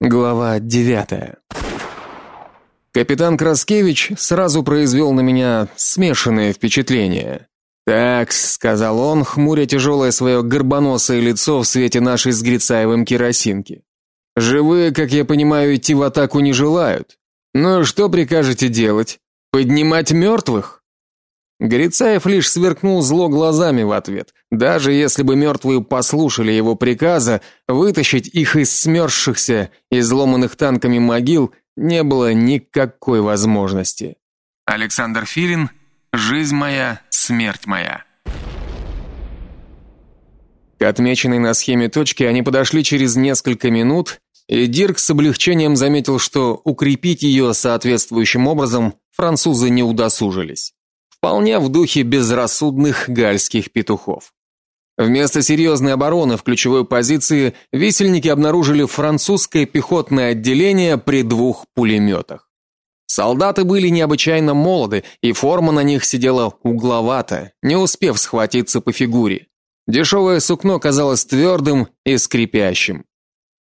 Глава девятая. Капитан Краскевич сразу произвел на меня смешанное впечатление. «Так», — сказал он, хмуря тяжелое свое горбоносое лицо в свете нашей с Грицаевым керосинки. «Живые, как я понимаю, идти в атаку не желают. Ну, что прикажете делать? Поднимать мертвых?» Грицаев лишь сверкнул зло глазами в ответ. Даже если бы мертвые послушали его приказа, вытащить их из смерзшихся, изломанных танками могил не было никакой возможности. Александр Филин Жизнь моя, смерть моя. К отмеченной на схеме точке они подошли через несколько минут, и Дирк с облегчением заметил, что укрепить ее соответствующим образом французы не удосужились вполне в духе безрассудных гальских петухов. Вместо серьезной обороны в ключевой позиции висельники обнаружили французское пехотное отделение при двух пулеметах. Солдаты были необычайно молоды, и форма на них сидела угловато, не успев схватиться по фигуре. Дешевое сукно казалось твердым и скрипящим.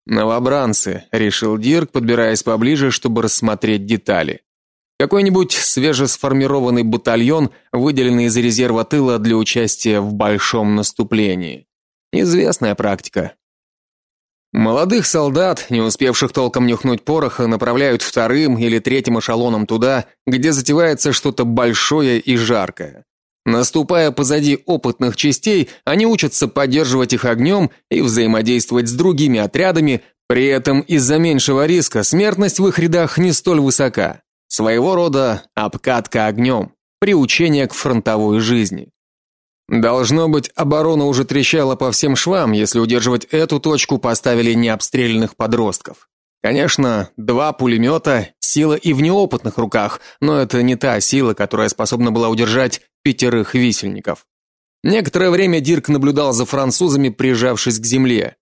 Новобранцы, решил Дирк, подбираясь поближе, чтобы рассмотреть детали. Какой-нибудь свежесформированный батальон, выделенный из резерва тыла для участия в большом наступлении. Известная практика. Молодых солдат, не успевших толком нюхнуть пороха, направляют вторым или третьим эшелоном туда, где затевается что-то большое и жаркое. Наступая позади опытных частей, они учатся поддерживать их огнем и взаимодействовать с другими отрядами, при этом из-за меньшего риска смертность в их рядах не столь высока. Своего рода обкатка огнем, приучение к фронтовой жизни. Должно быть, оборона уже трещала по всем швам, если удерживать эту точку поставили необстрелянных подростков. Конечно, два пулемета – сила и в неопытных руках, но это не та сила, которая способна была удержать пятерых висельников. Некоторое время Дирк наблюдал за французами, прижавшись к земле.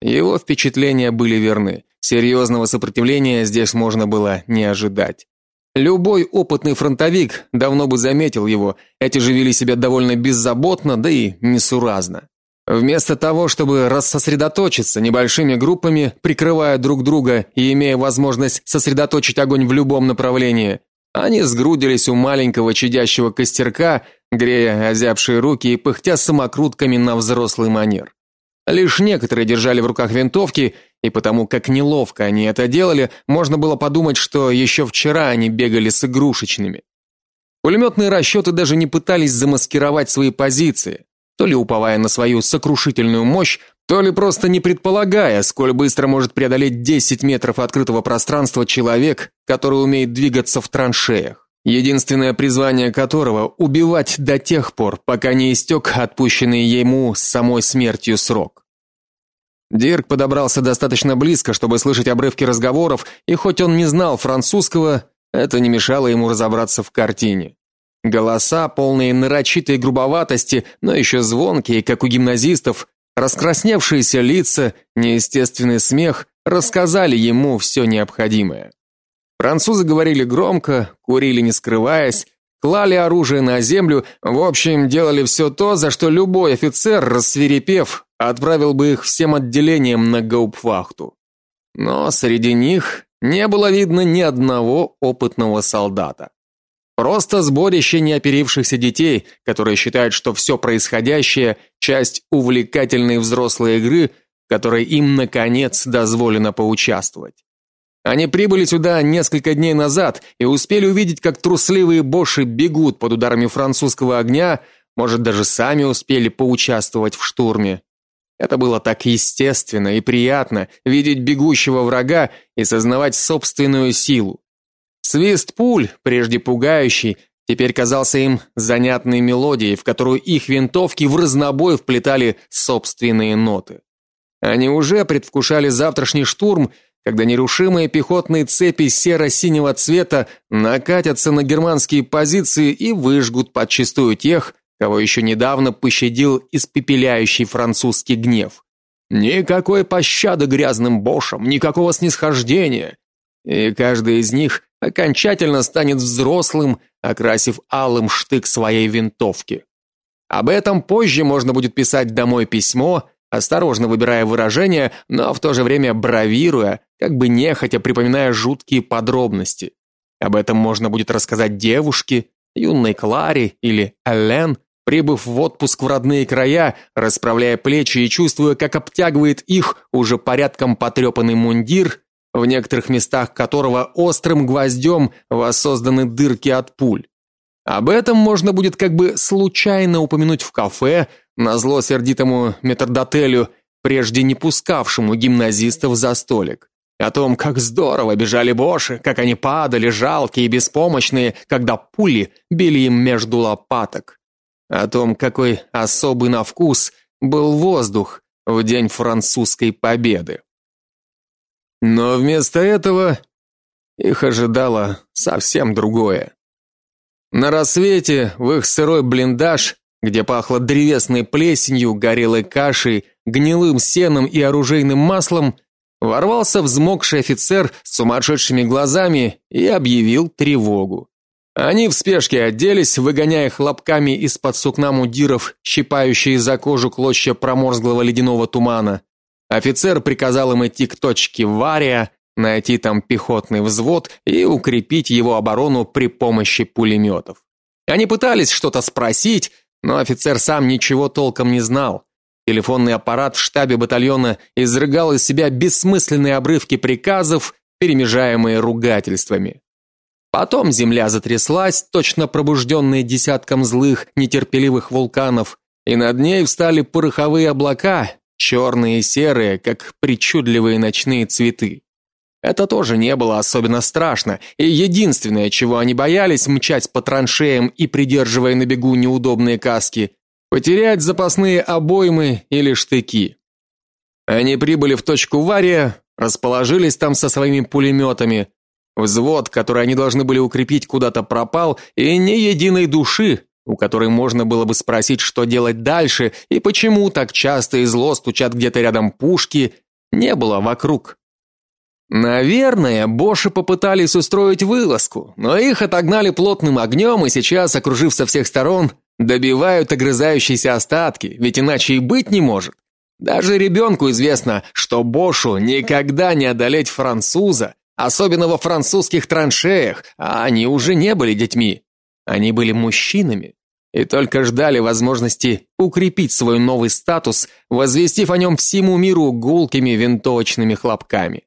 Его впечатления были верны. Серьезного сопротивления здесь можно было не ожидать. Любой опытный фронтовик давно бы заметил его. Эти же вели себя довольно беззаботно, да и несуразно. Вместо того, чтобы рассосредоточиться небольшими группами, прикрывая друг друга и имея возможность сосредоточить огонь в любом направлении, они сгрудились у маленького чадящего костерка, грея озябшие руки и пыхтя самокрутками на взрослый манер. Лишь некоторые держали в руках винтовки, и потому как неловко они это делали, можно было подумать, что еще вчера они бегали с игрушечными. Пулеметные расчеты даже не пытались замаскировать свои позиции, то ли уповая на свою сокрушительную мощь, то ли просто не предполагая, сколь быстро может преодолеть 10 метров открытого пространства человек, который умеет двигаться в траншеях единственное призвание которого убивать до тех пор, пока не истек отпущенный ему самой смертью срок. Дирк подобрался достаточно близко, чтобы слышать обрывки разговоров, и хоть он не знал французского, это не мешало ему разобраться в картине. Голоса, полные нарочитой грубоватости, но еще звонкие, как у гимназистов, раскрасневшиеся лица, неестественный смех рассказали ему все необходимое. Французы говорили громко, курили не скрываясь, клали оружие на землю, в общем, делали все то, за что любой офицер, рассверепев, отправил бы их всем отделениям на гауптвахту. Но среди них не было видно ни одного опытного солдата. Просто сборище неоперившихся детей, которые считают, что все происходящее часть увлекательной взрослой игры, в которой им наконец дозволено поучаствовать. Они прибыли сюда несколько дней назад и успели увидеть, как трусливые боши бегут под ударами французского огня, может, даже сами успели поучаствовать в штурме. Это было так естественно и приятно видеть бегущего врага и сознавать собственную силу. Свист пуль, прежде пугающий, теперь казался им занятной мелодией, в которую их винтовки в разнобой вплетали собственные ноты. Они уже предвкушали завтрашний штурм, когда нерушимые пехотные цепи серо-синего цвета накатятся на германские позиции и выжгут подчистую тех, кого еще недавно пощадил испепеляющий французский гнев. Никакой пощады грязным бошам, никакого снисхождения. И каждый из них окончательно станет взрослым, окрасив алым штык своей винтовки. Об этом позже можно будет писать домой письмо осторожно выбирая выражения, но в то же время бравируя, как бы нехотя припоминая жуткие подробности. Об этом можно будет рассказать девушке, юной Кларе или Эллен, прибыв в отпуск в родные края, расправляя плечи и чувствуя, как обтягивает их уже порядком потрепанный мундир, в некоторых местах которого острым гвоздем воссозданы дырки от пуль. Об этом можно будет как бы случайно упомянуть в кафе, назло сердитому метрдотелю, прежде не пускавшему гимназистов за столик. О том, как здорово бежали боши, как они падали, жалкие и беспомощные, когда пули били им между лопаток. О том, какой особый на вкус был воздух в день французской победы. Но вместо этого их ожидало совсем другое. На рассвете в их сырой блиндаж, где пахло древесной плесенью, горелой кашей, гнилым сеном и оружейным маслом, ворвался взмокший офицер с сумасшедшими глазами и объявил тревогу. Они в спешке оделись, выгоняя хлопками из-под сукна мундиров, щипающие за кожу клочья проморзглого ледяного тумана. Офицер приказал им идти к точке Вария, найти там пехотный взвод и укрепить его оборону при помощи пулеметов. Они пытались что-то спросить, но офицер сам ничего толком не знал. Телефонный аппарат в штабе батальона изрыгал из себя бессмысленные обрывки приказов, перемежаемые ругательствами. Потом земля затряслась, точно пробужденная десятком злых, нетерпеливых вулканов, и над ней встали пороховые облака, черные и серые, как причудливые ночные цветы. Это тоже не было особенно страшно, и единственное, чего они боялись, мчать по траншеям и придерживая на бегу неудобные каски, потерять запасные обоймы или штыки. Они прибыли в точку Вария, расположились там со своими пулеметами. Взвод, который они должны были укрепить, куда-то пропал, и ни единой души, у которой можно было бы спросить, что делать дальше и почему так часто и зло стучат где-то рядом пушки, не было вокруг. Наверное, боши попытались устроить вылазку, но их отогнали плотным огнем и сейчас, окружив со всех сторон, добивают огрызающиеся остатки, ведь иначе и быть не может. Даже ребенку известно, что бошу никогда не одолеть француза, особенно во французских траншеях, а они уже не были детьми. Они были мужчинами и только ждали возможности укрепить свой новый статус, возвестив о нем всему миру гулкими винтовочными хлопками.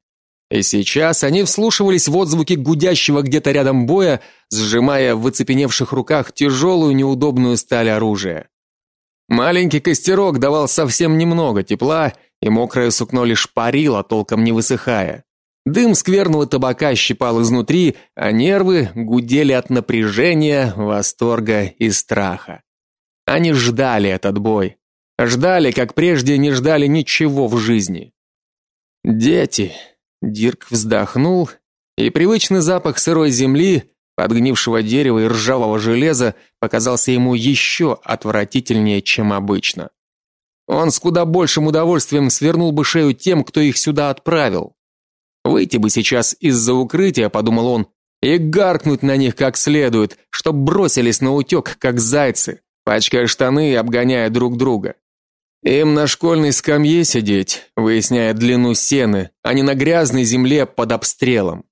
И сейчас они вслушивались в отзвуки гудящего где-то рядом боя, сжимая в выцепеневших руках тяжелую неудобную сталь оружия. Маленький костерок давал совсем немного тепла, и мокрое сукно лишь парило, толком не высыхая. Дым скверного табака щипал изнутри, а нервы гудели от напряжения, восторга и страха. Они ждали этот бой. Ждали, как прежде не ждали ничего в жизни. Дети, Дирк вздохнул, и привычный запах сырой земли, подгнившего дерева и ржавого железа показался ему еще отвратительнее, чем обычно. Он с куда большим удовольствием свернул бы шею тем, кто их сюда отправил. Выйти бы сейчас из-за укрытия, подумал он, и гаркнуть на них как следует, чтоб бросились на утек, как зайцы, пачкая штаны и обгоняя друг друга. Им на школьной скамье сидеть, выясняя длину сены, а не на грязной земле под обстрелом.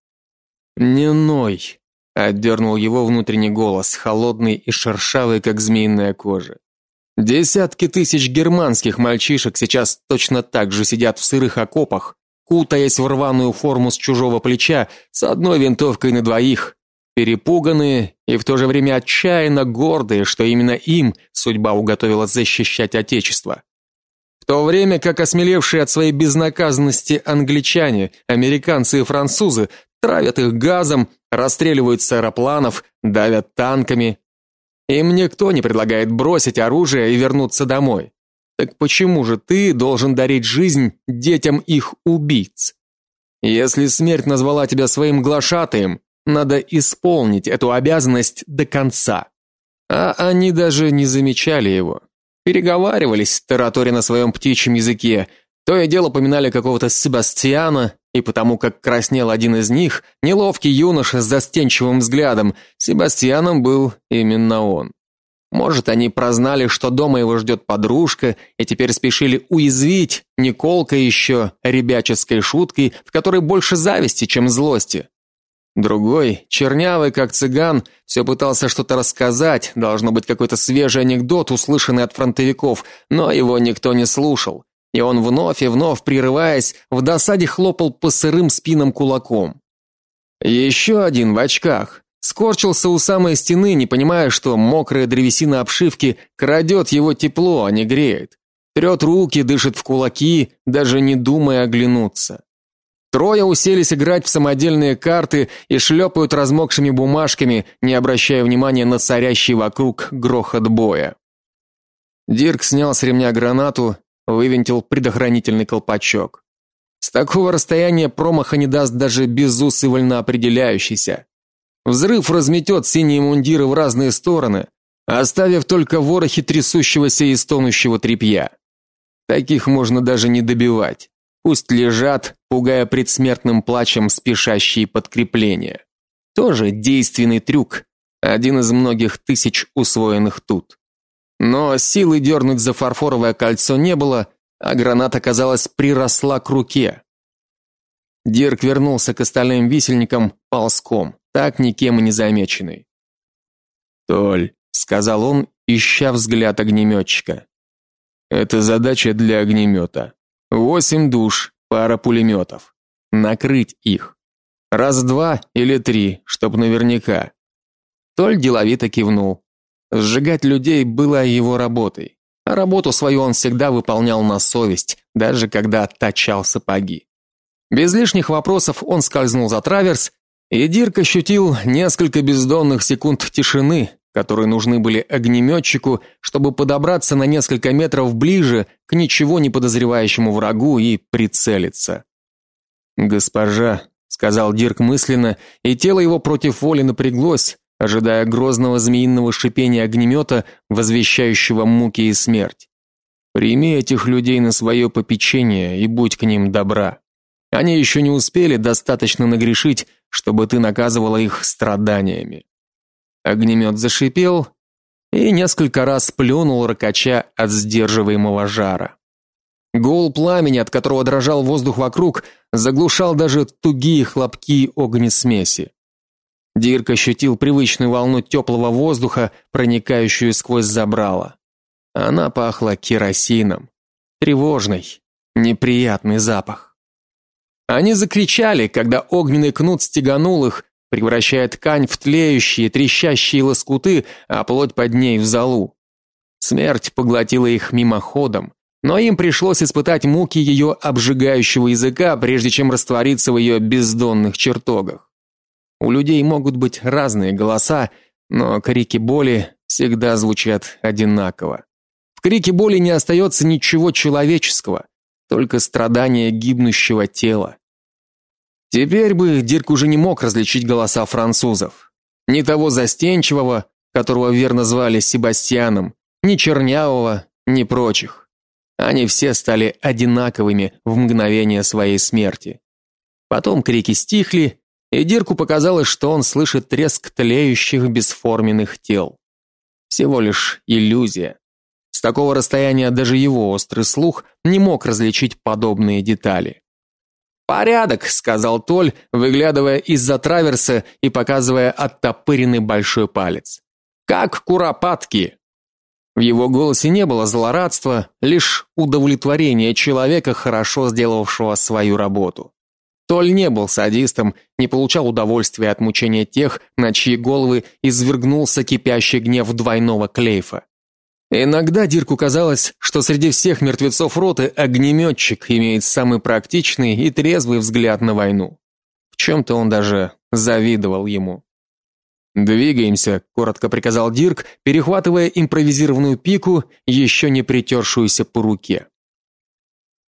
Не ной, отдернул его внутренний голос, холодный и шершавый, как змеиная кожа. Десятки тысяч германских мальчишек сейчас точно так же сидят в сырых окопах, кутаясь в рваную форму с чужого плеча, с одной винтовкой на двоих, перепуганные и в то же время отчаянно гордые, что именно им судьба уготовила защищать отечество. В то время как осмелевшие от своей безнаказанности англичане, американцы и французы травят их газом, расстреливают с аэропланов, давят танками. Им никто не предлагает бросить оружие и вернуться домой. Так почему же ты должен дарить жизнь детям их убийц? Если смерть назвала тебя своим глашатаем, надо исполнить эту обязанность до конца. А они даже не замечали его. Переговаривались, тараторя на своем птичьем языке, то и дело поминали какого-то Себастьяна, и потому как краснел один из них, неловкий юноша с застенчивым взглядом, Себастьяном был именно он. Может, они прознали, что дома его ждет подружка, и теперь спешили уязвить не колкой еще ребяческой шуткой, в которой больше зависти, чем злости. Другой, чернявый как цыган, все пытался что-то рассказать, должно быть какой-то свежий анекдот, услышанный от фронтовиков, но его никто не слушал. И он вновь и вновь прерываясь, в досаде хлопал по сырым спинам кулаком. Еще один в очках скорчился у самой стены, не понимая, что мокрая древесина обшивки крадет его тепло, а не греет. Трет руки, дышит в кулаки, даже не думая оглянуться. Трое уселись играть в самодельные карты и шлепают размокшими бумажками, не обращая внимания на царящий вокруг грохот боя. Дирк снял с ремня гранату, вывинтил предохранительный колпачок. С такого расстояния промаха не даст даже безусый вольноопределяющийся. Взрыв разметет синие мундиры в разные стороны, оставив только ворохи трясущегося и стонущего тряпья. Таких можно даже не добивать. Пусть лежат, пугая предсмертным плачем спешащие подкрепления. Тоже действенный трюк, один из многих тысяч усвоенных тут. Но силы дернуть за фарфоровое кольцо не было, а граната, казалось, приросла к руке. Дирк вернулся к остальным висельникам ползком, так никем и не замеченный. "Толь", сказал он, ища взгляд огнеметчика. "Это задача для огнемета. Восемь душ, пара пулеметов. Накрыть их. Раз-два или три, чтоб наверняка. Толь деловито кивнул. Сжигать людей было его работой. А работу свою он всегда выполнял на совесть, даже когда оттачал сапоги. Без лишних вопросов он скользнул за траверс, и Дирк ощутил несколько бездонных секунд тишины, которые нужны были огнеметчику, чтобы подобраться на несколько метров ближе к ничего не подозревающему врагу и прицелиться. "Госпожа", сказал Дирк мысленно, и тело его против воли напряглось, ожидая грозного змеиного шипения огнемета, возвещающего муки и смерть. Прими этих людей на свое попечение и будь к ним добра. Они еще не успели достаточно нагрешить, чтобы ты наказывала их страданиями. Огнемет зашипел и несколько раз плюнул, ракача от сдерживаемого жара. Гул пламени, от которого дрожал воздух вокруг, заглушал даже тугие хлопки огнесмеси. Дирк ощутил привычную волну теплого воздуха, проникающую сквозь забрало. Она пахла керосином. Тревожный, неприятный запах. Они закричали, когда огненный кнут стеганул их, превращая ткань в тлеющие, трещащие лоскуты, а плоть под ней в золу. Смерть поглотила их мимоходом, но им пришлось испытать муки ее обжигающего языка, прежде чем раствориться в ее бездонных чертогах. У людей могут быть разные голоса, но крики боли всегда звучат одинаково. В крике боли не остается ничего человеческого, только страдания гибнущего тела. Теперь бы Дирк уже не мог различить голоса французов. Ни того застенчивого, которого верно звали Себастьяном, ни чернявого, ни прочих. Они все стали одинаковыми в мгновение своей смерти. Потом крики стихли, и Дирку показалось, что он слышит треск тлеющих бесформенных тел. Всего лишь иллюзия. С такого расстояния даже его острый слух не мог различить подобные детали. Порядок, сказал Толь, выглядывая из-за траверса и показывая оттопыренный большой палец. Как куропатки. В его голосе не было злорадства, лишь удовлетворение человека, хорошо сделавшего свою работу. Толь не был садистом, не получал удовольствия от мучения тех, на чьи головы извергнулся кипящий гнев двойного клейфа. Иногда Дирку казалось, что среди всех мертвецов роты огнеметчик имеет самый практичный и трезвый взгляд на войну. В чем-то он даже завидовал ему. "Двигаемся", коротко приказал Дирк, перехватывая импровизированную пику, еще не притершуюся по руке.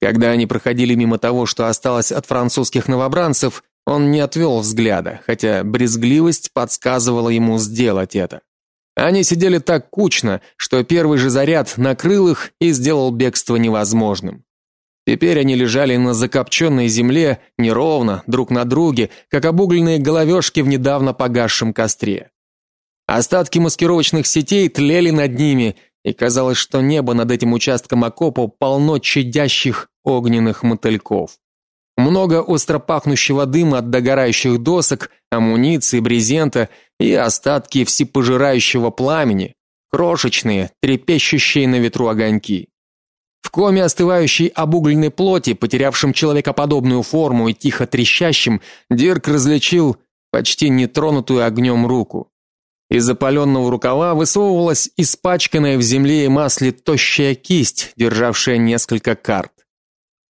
Когда они проходили мимо того, что осталось от французских новобранцев, он не отвел взгляда, хотя брезгливость подсказывала ему сделать это. Они сидели так кучно, что первый же заряд накрыл их и сделал бегство невозможным. Теперь они лежали на закопченной земле неровно, друг на друге, как обугленные головешки в недавно погасшем костре. Остатки маскировочных сетей тлели над ними, и казалось, что небо над этим участком окопа полно чадящих огненных мотыльков. Много остро пахнущего дыма от догорающих досок, амуниции, брезента и остатки всепожирающего пламени, крошечные, трепещущие на ветру огоньки. В коме остывающей обугленной плоти, потерявшем человекоподобную форму и тихо трещащим, Дирк различил почти нетронутую огнем руку. Из запаленного рукава высовывалась испачканная в земле и масле тощая кисть, державшая несколько карт.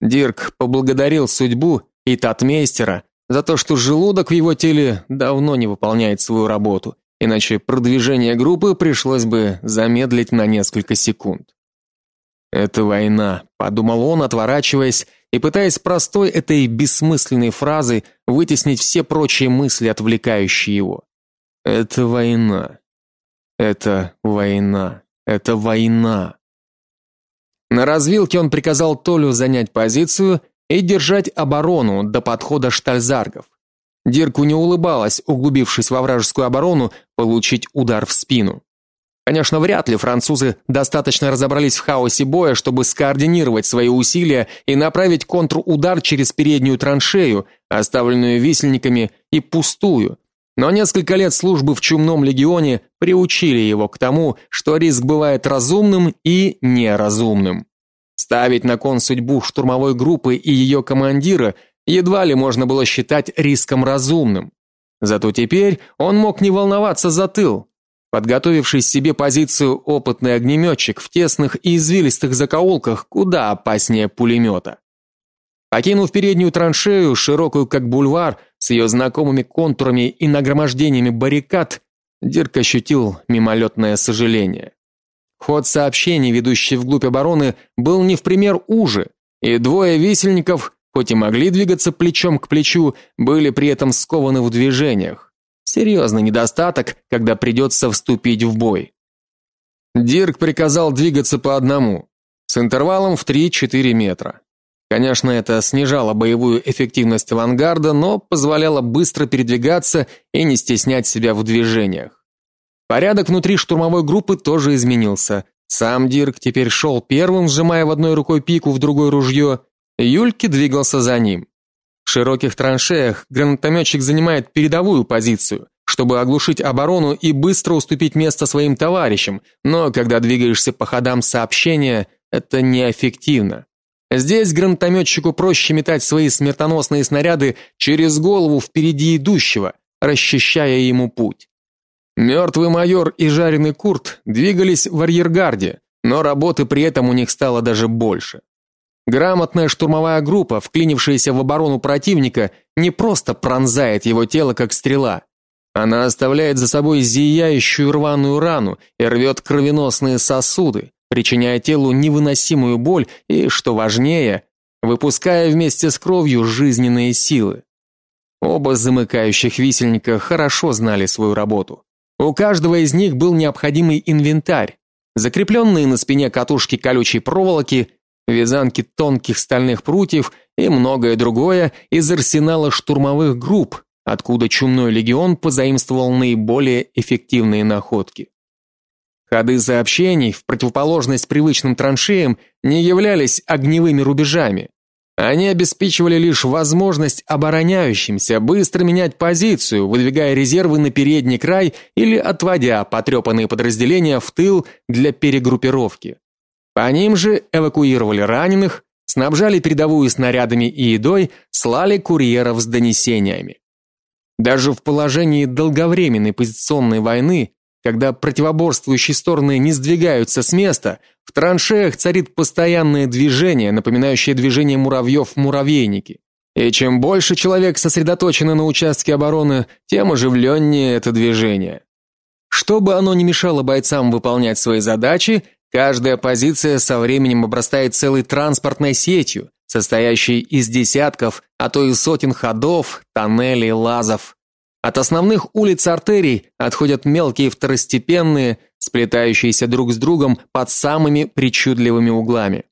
Дирк поблагодарил судьбу и татмейстера за то, что желудок в его теле давно не выполняет свою работу, иначе продвижение группы пришлось бы замедлить на несколько секунд. Это война, подумал он, отворачиваясь и пытаясь простой этой бессмысленной фразой вытеснить все прочие мысли, отвлекающие его. Это война. Это война. Это война. На развилке он приказал Толю занять позицию и держать оборону до подхода штальзаргов. Дирку не улыбалось, углубившись во вражескую оборону, получить удар в спину. Конечно, вряд ли французы достаточно разобрались в хаосе боя, чтобы скоординировать свои усилия и направить контрудар через переднюю траншею, оставленную висельниками, и пустую. Но несколько лет службы в чумном легионе приучили его к тому, что риск бывает разумным и неразумным. Ставить на кон судьбу штурмовой группы и ее командира едва ли можно было считать риском разумным. Зато теперь он мог не волноваться за тыл, Подготовивший себе позицию опытный огнеметчик в тесных и извилистых закоулках куда опаснее пулемета. Покинув переднюю траншею, широкую как бульвар, с ее знакомыми контурами и нагромождениями баррикад, Дирк ощутил мимолетное сожаление. Ход сообщений, ведущий вглубь обороны, был не в пример уже, и двое висельников, хоть и могли двигаться плечом к плечу, были при этом скованы в движениях. Серьезный недостаток, когда придется вступить в бой. Дирк приказал двигаться по одному, с интервалом в 3-4 метра. Конечно, это снижало боевую эффективность авангарда, но позволяло быстро передвигаться и не стеснять себя в движениях. Порядок внутри штурмовой группы тоже изменился. Сам Дирк теперь шел первым, сжимая в одной рукой пику, в другой ружье. Юльки двигался за ним. В широких траншеях гранатометчик занимает передовую позицию, чтобы оглушить оборону и быстро уступить место своим товарищам, но когда двигаешься по ходам сообщения, это неэффективно. Здесь гранатометчику проще метать свои смертоносные снаряды через голову впереди идущего, расчищая ему путь. Мертвый майор и жареный Курт двигались в арьергарде, но работы при этом у них стало даже больше. Грамотная штурмовая группа, вклинившаяся в оборону противника, не просто пронзает его тело как стрела. Она оставляет за собой зияющую рваную рану и рвет кровеносные сосуды, причиняя телу невыносимую боль и, что важнее, выпуская вместе с кровью жизненные силы. Оба замыкающих висельника хорошо знали свою работу. У каждого из них был необходимый инвентарь: закрепленные на спине катушки колючей проволоки, вязанки тонких стальных прутьев и многое другое из арсенала штурмовых групп, откуда чумной легион позаимствовал наиболее эффективные находки. Ходы сообщений, в противоположность привычным траншеям, не являлись огневыми рубежами. Они обеспечивали лишь возможность обороняющимся быстро менять позицию, выдвигая резервы на передний край или отводя потрепанные подразделения в тыл для перегруппировки. По ним же эвакуировали раненых, снабжали передовую снарядами и едой, слали курьеров с донесениями. Даже в положении долговременной позиционной войны, когда противоборствующие стороны не сдвигаются с места, в траншеях царит постоянное движение, напоминающее движение муравьев в муравейнике. И чем больше человек сосредоточено на участке обороны, тем оживленнее это движение. Чтобы оно не мешало бойцам выполнять свои задачи, Каждая позиция со временем обрастает целой транспортной сетью, состоящей из десятков, а то и сотен ходов, тоннелей, лазов. От основных улиц артерий отходят мелкие второстепенные, сплетающиеся друг с другом под самыми причудливыми углами.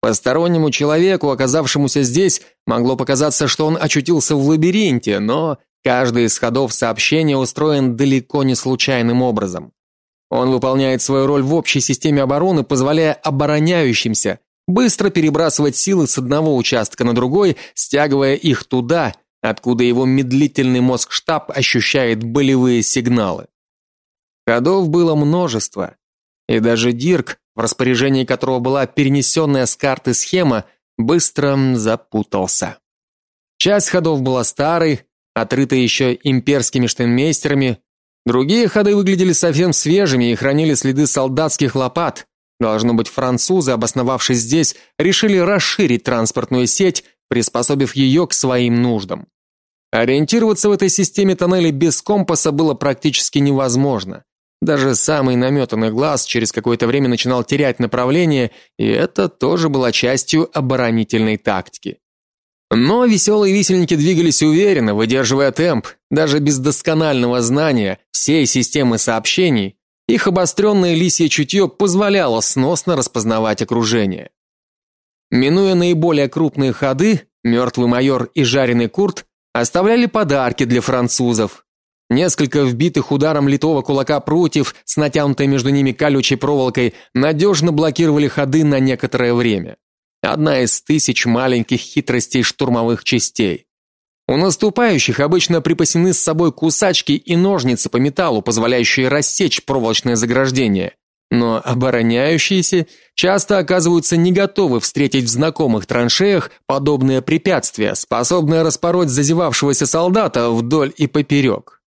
Постороннему человеку, оказавшемуся здесь, могло показаться, что он очутился в лабиринте, но Каждый из ходов сообщения устроен далеко не случайным образом. Он выполняет свою роль в общей системе обороны, позволяя обороняющимся быстро перебрасывать силы с одного участка на другой, стягивая их туда, откуда его медлительный мозг-штаб ощущает болевые сигналы. Ходов было множество, и даже Дирк, в распоряжении которого была перенесенная с карты схема, быстро запутался. Часть ходов была старой, отрытой еще имперскими штейнмейстерами, Другие ходы выглядели совсем свежими и хранили следы солдатских лопат. Должно быть, французы, обосновавшись здесь, решили расширить транспортную сеть, приспособив ее к своим нуждам. Ориентироваться в этой системе тоннелей без компаса было практически невозможно. Даже самый наметанный глаз через какое-то время начинал терять направление, и это тоже было частью оборонительной тактики. Но веселые висельники двигались уверенно, выдерживая темп, даже без досконального знания всей системы сообщений. Их обостренное лисье чутье позволяло сносно распознавать окружение. Минуя наиболее крупные ходы, мертвый майор и жареный Курт оставляли подарки для французов. Несколько вбитых ударом литого кулака прутьев с натянутой между ними колючей проволокой надежно блокировали ходы на некоторое время. Одна из тысяч маленьких хитростей штурмовых частей. У наступающих обычно припасены с собой кусачки и ножницы по металлу, позволяющие рассечь проволочное заграждение. Но обороняющиеся часто оказываются не готовы встретить в знакомых траншеях подобное препятствие, способное распороть зазевавшегося солдата вдоль и поперек.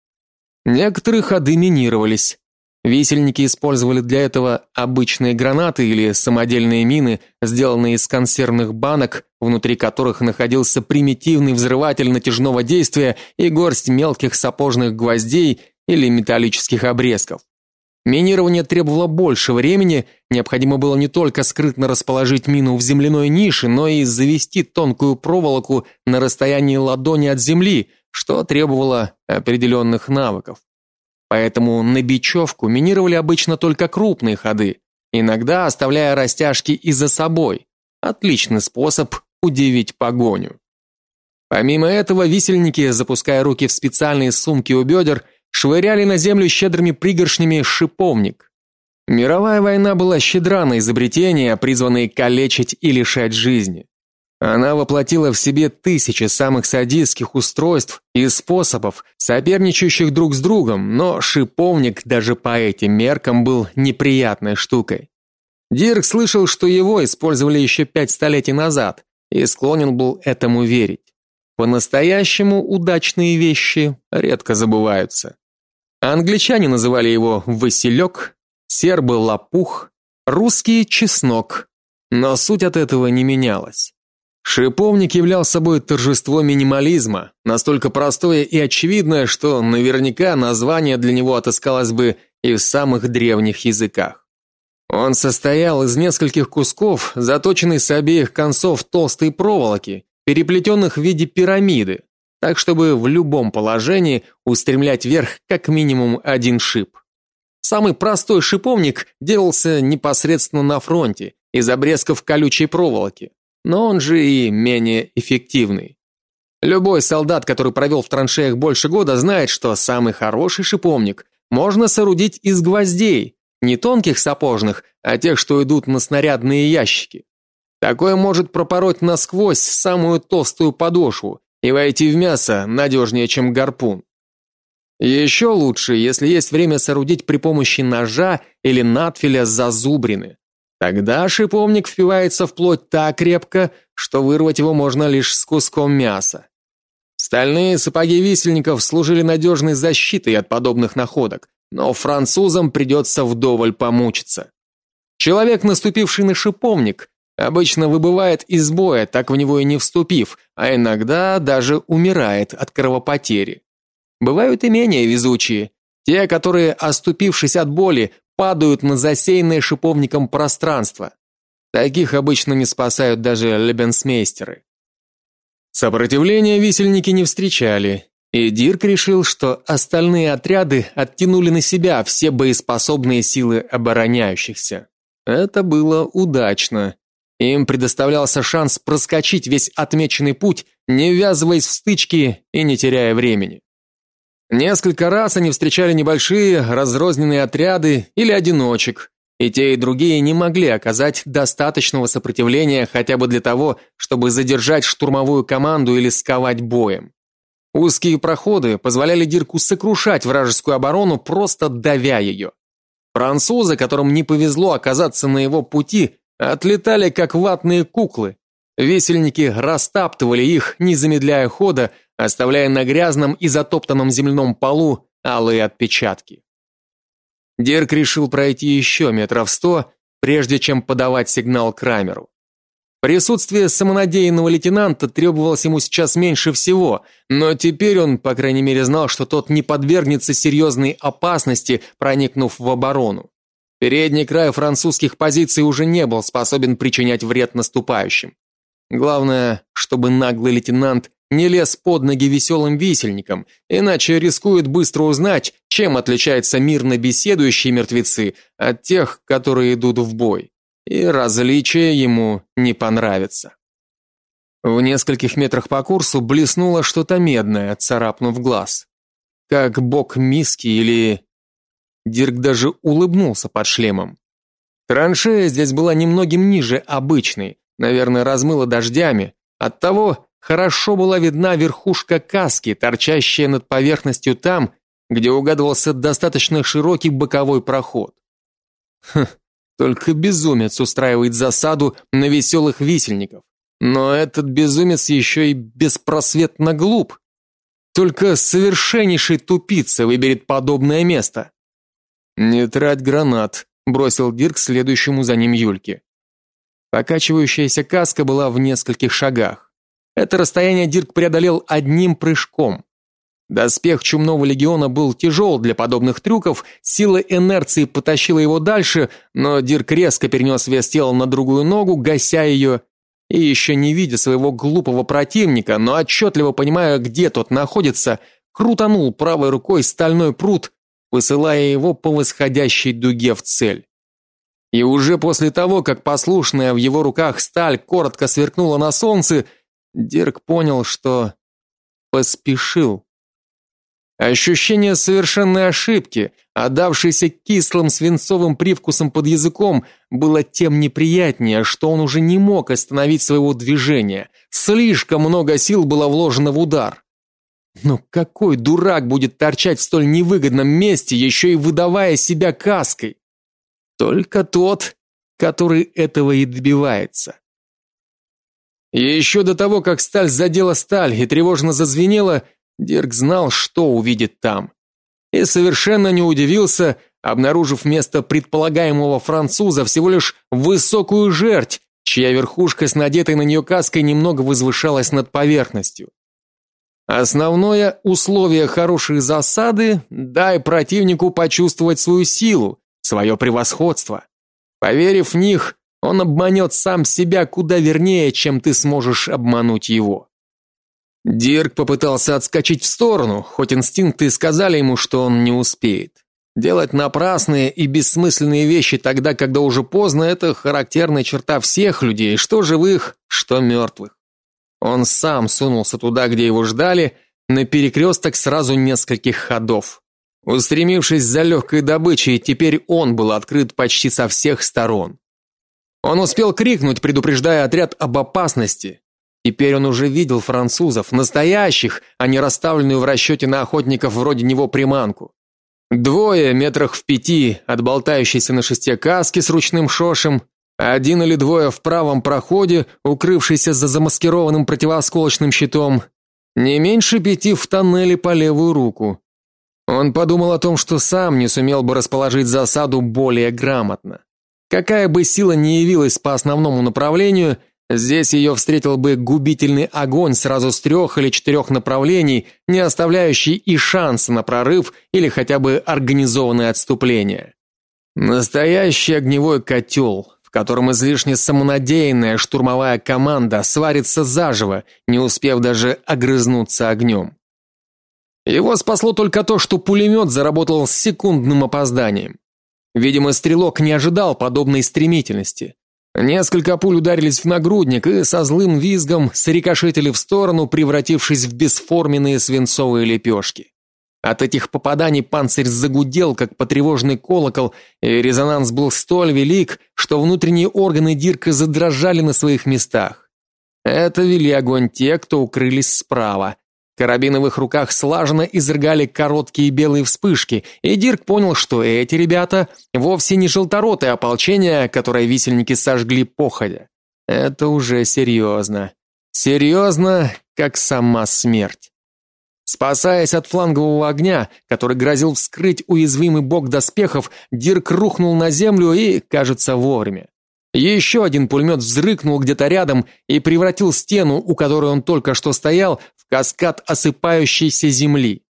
Некоторые ходы минировались, Висельники использовали для этого обычные гранаты или самодельные мины, сделанные из консервных банок, внутри которых находился примитивный взрыватель натяжного действия и горсть мелких сапожных гвоздей или металлических обрезков. Минирование требовало больше времени, необходимо было не только скрытно расположить мину в земляной нише, но и завести тонкую проволоку на расстоянии ладони от земли, что требовало определенных навыков. Поэтому на бечевку минировали обычно только крупные ходы, иногда оставляя растяжки и за собой. Отличный способ удивить погоню. Помимо этого, висельники, запуская руки в специальные сумки у бедер, швыряли на землю щедрыми пригоршнями шиповник. Мировая война была щедра на изобретения, призванные калечить и лишать жизни. Она воплотила в себе тысячи самых садистских устройств и способов, соперничающих друг с другом, но шиповник даже по этим меркам был неприятной штукой. Дирк слышал, что его использовали еще пять столетий назад, и склонен был этому верить. По-настоящему удачные вещи редко забываются. Англичане называли его Василек, сербы лопух, русские чеснок, но суть от этого не менялась. Шиповник являл собой торжество минимализма, настолько простое и очевидное, что наверняка название для него отыскалось бы и в самых древних языках. Он состоял из нескольких кусков, заточенных с обеих концов толстой проволоки, переплетенных в виде пирамиды, так чтобы в любом положении устремлять вверх как минимум один шип. Самый простой шиповник делался непосредственно на фронте, из обрезков колючей проволоки но он же и менее эффективный. Любой солдат, который провел в траншеях больше года, знает, что самый хороший шиповник можно соорудить из гвоздей, не тонких сапожных, а тех, что идут на снарядные ящики. Такое может пропороть насквозь самую толстую подошву и войти в мясо надежнее, чем гарпун. Еще лучше, если есть время соорудить при помощи ножа или надфиля зазубрины. Тогда шиповник впивается в плоть так крепко, что вырвать его можно лишь с куском мяса. Стальные сапоги висельников служили надежной защитой от подобных находок, но французам придется вдоволь помучиться. Человек, наступивший на шиповник, обычно выбывает из боя, так в него и не вступив, а иногда даже умирает от кровопотери. Бывают и менее везучие, те, которые, оступившись от боли, падают на засеянное шиповником пространство. Таких обычно не спасают даже лебенсмейстеры. Сопротивления висельники не встречали, и Дирк решил, что остальные отряды оттянули на себя все боеспособные силы обороняющихся. Это было удачно. Им предоставлялся шанс проскочить весь отмеченный путь, не ввязываясь в стычки и не теряя времени. Несколько раз они встречали небольшие разрозненные отряды или одиночек, и те и другие не могли оказать достаточного сопротивления хотя бы для того, чтобы задержать штурмовую команду или сковать боем. Узкие проходы позволяли Дирку сокрушать вражескую оборону, просто давя ее. Французы, которым не повезло оказаться на его пути, отлетали как ватные куклы. Весельники растаптывали их, не замедляя хода, оставляя на грязном и затоптанном земляном полу алые отпечатки. Дирк решил пройти еще метров сто, прежде чем подавать сигнал Крамеру. Присутствие самонадеянного лейтенанта требовалось ему сейчас меньше всего, но теперь он, по крайней мере, знал, что тот не подвергнется серьезной опасности, проникнув в оборону. Передний край французских позиций уже не был способен причинять вред наступающим. Главное, чтобы наглый лейтенант не лез под ноги веселым висельникам, иначе рискует быстро узнать, чем отличаются мирно беседующие мертвецы от тех, которые идут в бой и различие ему не понравится. В нескольких метрах по курсу блеснуло что-то медное, царапнув глаз. Как бок миски или Дирк даже улыбнулся под шлемом. Траншея здесь была немногим ниже обычной, наверное, размыла дождями. Оттого хорошо была видна верхушка каски, торчащая над поверхностью там, где угадывался достаточно широкий боковой проход. Хм, только безумец устраивает засаду на веселых висельников. Но этот безумец еще и беспросветно глуп. Только совершеннейший тупица выберет подобное место. Не трать гранат, бросил Дирк следующему за ним Юльке. Покачивающаяся каска была в нескольких шагах. Это расстояние Дирк преодолел одним прыжком. Доспех чумного легиона был тяжел для подобных трюков, сила инерции потащила его дальше, но Дирк резко перенес вес тела на другую ногу, гася ее, и еще не видя своего глупого противника, но отчетливо понимая, где тот находится, крутанул правой рукой стальной прут, высылая его по восходящей дуге в цель. И уже после того, как послушная в его руках сталь коротко сверкнула на солнце, Дирк понял, что поспешил. Ощущение совершенной ошибки, отдавшееся кислым свинцовым привкусом под языком, было тем неприятнее, что он уже не мог остановить своего движения. Слишком много сил было вложено в удар. Но какой дурак будет торчать в столь невыгодном месте, еще и выдавая себя каской? Только тот, который этого и добивается. И еще до того, как сталь задела сталь и тревожно зазвенела, Дирк знал, что увидит там. И совершенно не удивился, обнаружив вместо предполагаемого француза всего лишь высокую жерть, чья верхушка с надетой на нее каской немного возвышалась над поверхностью. Основное условие хорошей засады дай противнику почувствовать свою силу, свое превосходство. Поверив в них, он обманет сам себя куда вернее, чем ты сможешь обмануть его. Дирк попытался отскочить в сторону, хоть инстинкты сказали ему, что он не успеет. Делать напрасные и бессмысленные вещи тогда, когда уже поздно, это характерная черта всех людей, что живых, что мертвых. Он сам сунулся туда, где его ждали, на перекресток сразу нескольких ходов. Устремившись за легкой добычей, теперь он был открыт почти со всех сторон. Он успел крикнуть, предупреждая отряд об опасности, Теперь он уже видел французов, настоящих, а не расставленную в расчете на охотников вроде него приманку. Двое метрах в пяти от болтающейся на шесте каски с ручным шошем, один или двое в правом проходе, укрывшийся за замаскированным противоосколочным щитом, не меньше пяти в тоннеле по левую руку. Он подумал о том, что сам не сумел бы расположить засаду более грамотно. Какая бы сила ни явилась по основному направлению, Здесь ее встретил бы губительный огонь сразу с трех или четырех направлений, не оставляющий и шанса на прорыв или хотя бы организованное отступление. Настоящий огневой котел, в котором излишне самонадеянная штурмовая команда сварится заживо, не успев даже огрызнуться огнем. Его спасло только то, что пулемет заработал с секундным опозданием. Видимо, стрелок не ожидал подобной стремительности. Несколько пуль ударились в нагрудник и со злым визгом срикошетили в сторону, превратившись в бесформенные свинцовые лепешки. От этих попаданий панцирь загудел, как потревоженный колокол, и резонанс был столь велик, что внутренние органы Дирка задрожали на своих местах. Это вели огонь те, кто укрылись справа. Карабины в их руках слаженно изрыгали короткие белые вспышки, и Дирк понял, что эти ребята вовсе не желторотое ополчение, которое висельники сожгли походя. Это уже серьезно. Серьезно, как сама смерть. Спасаясь от флангового огня, который грозил вскрыть уязвимый бок доспехов, Дирк рухнул на землю и, кажется, вовремя. Еще один пулемет взрыкнул где-то рядом и превратил стену, у которой он только что стоял, в каскад осыпающейся земли.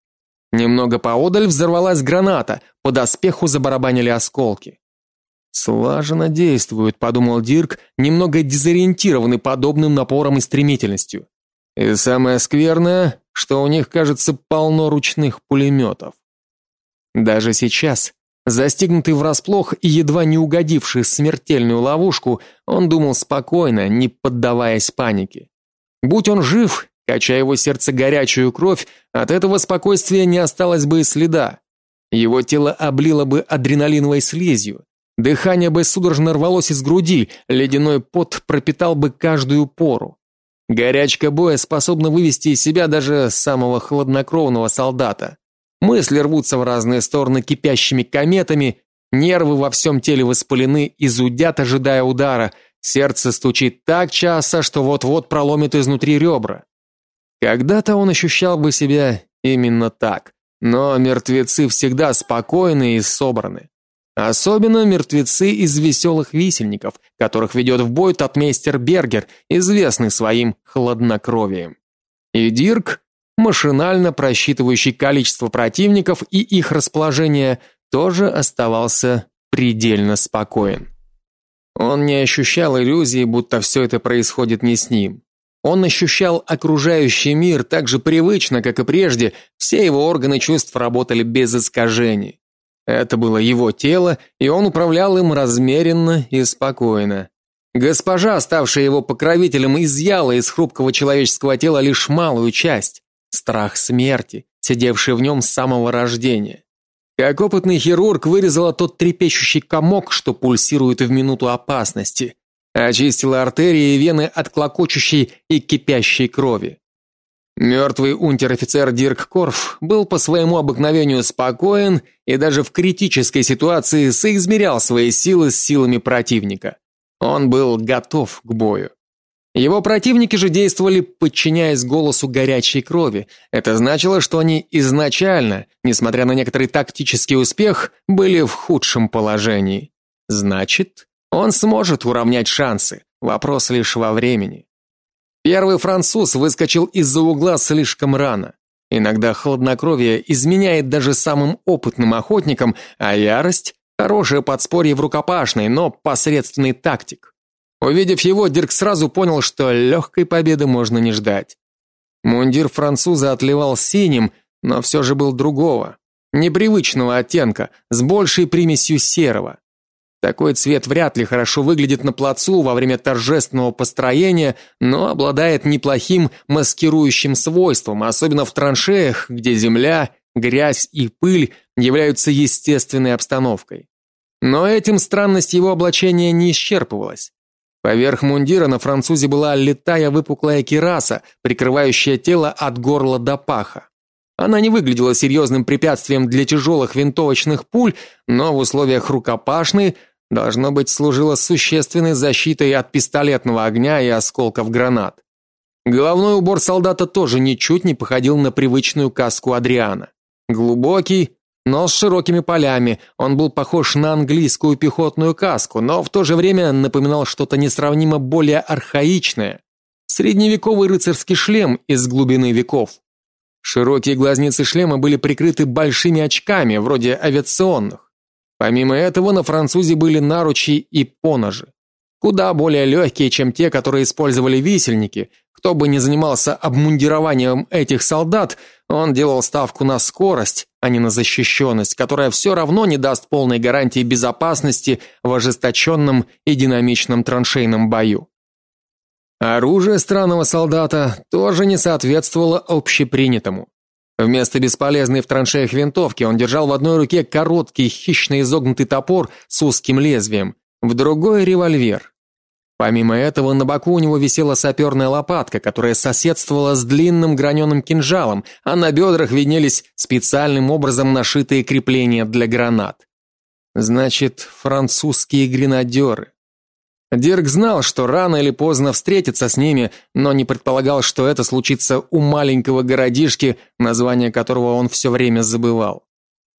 Немного поодаль взорвалась граната, по доспеху забарабанили осколки. Слаженно действуют, подумал Дирк, немного дезориентированный подобным напором и стремительностью. И самое скверное, что у них, кажется, полно ручных пулеметов. Даже сейчас, застигнутый врасплох и едва не угодивший в смертельную ловушку, он думал спокойно, не поддаваясь панике. Будь он жив, качая его сердце горячую кровь, от этого спокойствия не осталось бы и следа. Его тело облило бы адреналиновой слизью. Дыхание бы судорожно рвалось из груди, ледяной пот пропитал бы каждую пору. Горячка боя способна вывести из себя даже самого хладнокровного солдата. Мысли рвутся в разные стороны кипящими кометами, нервы во всем теле воспалены и зудят, ожидая удара. Сердце стучит так часто, что вот-вот проломит изнутри ребра. Когда-то он ощущал бы себя именно так, но мертвецы всегда спокойны и собраны. Особенно мертвецы из веселых висельников, которых ведет в бой татмейстер Бергер, известный своим хладнокровием. И Дирк, машинально просчитывающий количество противников и их расположение, тоже оставался предельно спокоен. Он не ощущал иллюзии, будто все это происходит не с ним. Он ощущал окружающий мир так же привычно, как и прежде, все его органы чувств работали без искажений. Это было его тело, и он управлял им размеренно и спокойно. Госпожа, ставшая его покровителем, изъяла из хрупкого человеческого тела лишь малую часть страх смерти, сидевший в нем с самого рождения. Как опытный хирург вырезала тот трепещущий комок, что пульсирует в минуту опасности, очистила артерии и вены от клокочущей и кипящей крови. Мертвый унтер-офицер Дирк Корф был по своему обыкновению спокоен и даже в критической ситуации соизмерял свои силы с силами противника. Он был готов к бою. Его противники же действовали, подчиняясь голосу горячей крови. Это значило, что они изначально, несмотря на некоторый тактический успех, были в худшем положении. Значит, он сможет уравнять шансы. Вопрос лишь во времени. Первый француз выскочил из-за угла слишком рано. Иногда хладнокровие изменяет даже самым опытным охотникам, а ярость хорошее подспорье в рукопашной, но посредственный тактик. Увидев его, Дирк сразу понял, что легкой победы можно не ждать. Мундир француза отливал синим, но все же был другого, непривычного оттенка, с большей примесью серого. Такой цвет вряд ли хорошо выглядит на плацу во время торжественного построения, но обладает неплохим маскирующим свойством, особенно в траншеях, где земля, грязь и пыль являются естественной обстановкой. Но этим странность его облачения не исчерпывалась. Поверх мундира на французе была летая выпуклая кираса, прикрывающая тело от горла до паха. Она не выглядела серьезным препятствием для тяжелых винтовочных пуль, но в условиях рукопашной должно быть служила существенной защитой от пистолетного огня и осколков гранат. Головной убор солдата тоже ничуть не походил на привычную каску Адриана. Глубокий, но с широкими полями, он был похож на английскую пехотную каску, но в то же время напоминал что-то несравнимо более архаичное. Средневековый рыцарский шлем из глубины веков. Широкие глазницы шлема были прикрыты большими очками, вроде авиационных. Помимо этого, на французе были наручи и поножи, куда более легкие, чем те, которые использовали висельники. Кто бы ни занимался обмундированием этих солдат, он делал ставку на скорость, а не на защищенность, которая все равно не даст полной гарантии безопасности в ожесточенном и динамичном траншейном бою. Оружие странного солдата тоже не соответствовало общепринятому. Вместо бесполезной в траншеях винтовки он держал в одной руке короткий хищно изогнутый топор с узким лезвием, в другой револьвер. Помимо этого, на боку у него висела саперная лопатка, которая соседствовала с длинным граненым кинжалом, а на бедрах виднелись специальным образом нашитые крепления для гранат. Значит, французские гренадеры. Дирк знал, что рано или поздно встретится с ними, но не предполагал, что это случится у маленького городишки, название которого он все время забывал.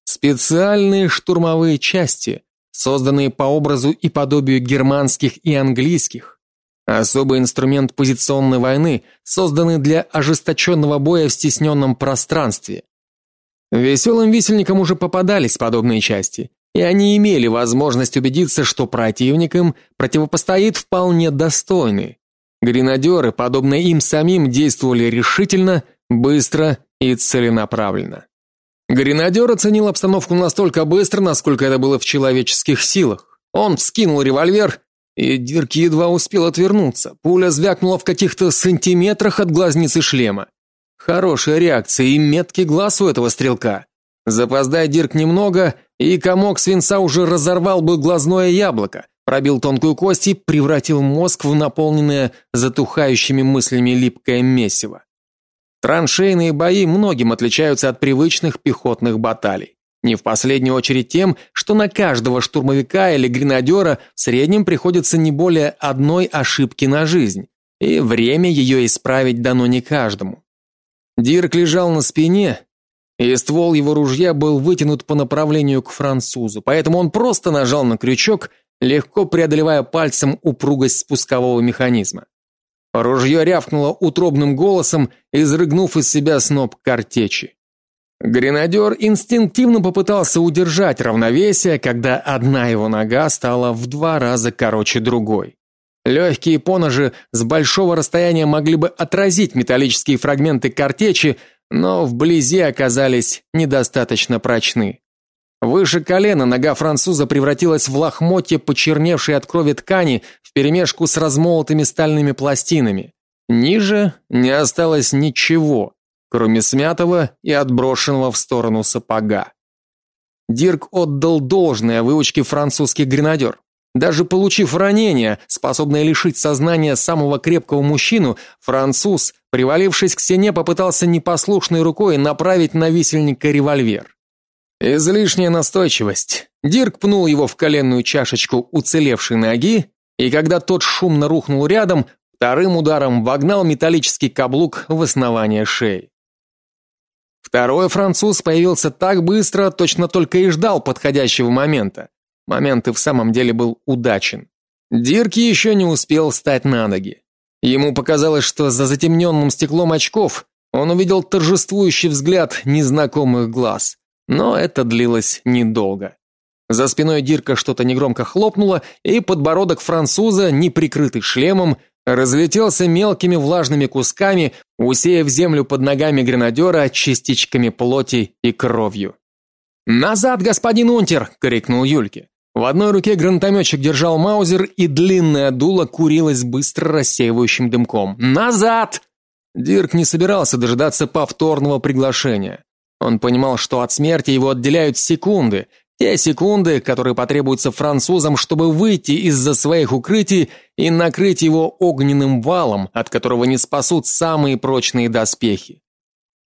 Специальные штурмовые части, созданные по образу и подобию германских и английских. Особый инструмент позиционной войны, созданный для ожесточенного боя в стесненном пространстве. Веселым висельникам уже попадались подобные части, и они имели возможность убедиться, что противникам противопостоит вполне достойный. Гренадеры, подобно им самим, действовали решительно, быстро и целенаправленно. Гренадер оценил обстановку настолько быстро, насколько это было в человеческих силах. Он вскинул револьвер, и Дирк едва успел отвернуться. Пуля звякнула в каких-то сантиметрах от глазницы шлема. Хорошая реакция и меткий глаз у этого стрелка. Запоздай Дирк немного, и комок свинца уже разорвал бы глазное яблоко, пробил тонкую кость и превратил мозг в наполненное затухающими мыслями липкое месиво. Траншейные бои многим отличаются от привычных пехотных баталий. Не в последнюю очередь тем, что на каждого штурмовика или гренадера в среднем приходится не более одной ошибки на жизнь, и время ее исправить дано не каждому. Дирк лежал на спине, и ствол его ружья был вытянут по направлению к французу, поэтому он просто нажал на крючок, легко преодолевая пальцем упругость спускового механизма. Ружье рявкнуло утробным голосом, изрыгнув из себя сноп картечи. Гренадер инстинктивно попытался удержать равновесие, когда одна его нога стала в два раза короче другой. Легкие поножи с большого расстояния могли бы отразить металлические фрагменты картечи, но вблизи оказались недостаточно прочны. Выше колена нога француза превратилась в лохмотье почерневшей от крови ткани вперемешку с размолотыми стальными пластинами. Ниже не осталось ничего, кроме смятого и отброшенного в сторону сапога. Дирк отдал должное выучке французский гренадер. Даже получив ранение, способное лишить сознания самого крепкого мужчину, француз, привалившись к стене, попытался непослушной рукой направить на висельника револьвер. Излишняя настойчивость. Дирк пнул его в коленную чашечку уцелевшей ноги, и когда тот шумно рухнул рядом, вторым ударом вогнал металлический каблук в основание шеи. Второй француз появился так быстро, точно только и ждал подходящего момента. Момент и в самом деле был удачен. Дирки еще не успел встать на ноги. Ему показалось, что за затемненным стеклом очков он увидел торжествующий взгляд незнакомых глаз. Но это длилось недолго. За спиной Дирка что-то негромко хлопнуло, и подбородок француза, не прикрытый шлемом, разлетелся мелкими влажными кусками, усеяв землю под ногами гренадера частичками плоти и кровью. "Назад, господин Унтер!" крикнул Юльке. В одной руке гранатометчик держал маузер, и длинное дуло курилось быстро рассеивающим дымком. "Назад!" Дирк не собирался дожидаться повторного приглашения. Он понимал, что от смерти его отделяют секунды, те секунды, которые потребуются французам, чтобы выйти из-за своих укрытий и накрыть его огненным валом, от которого не спасут самые прочные доспехи.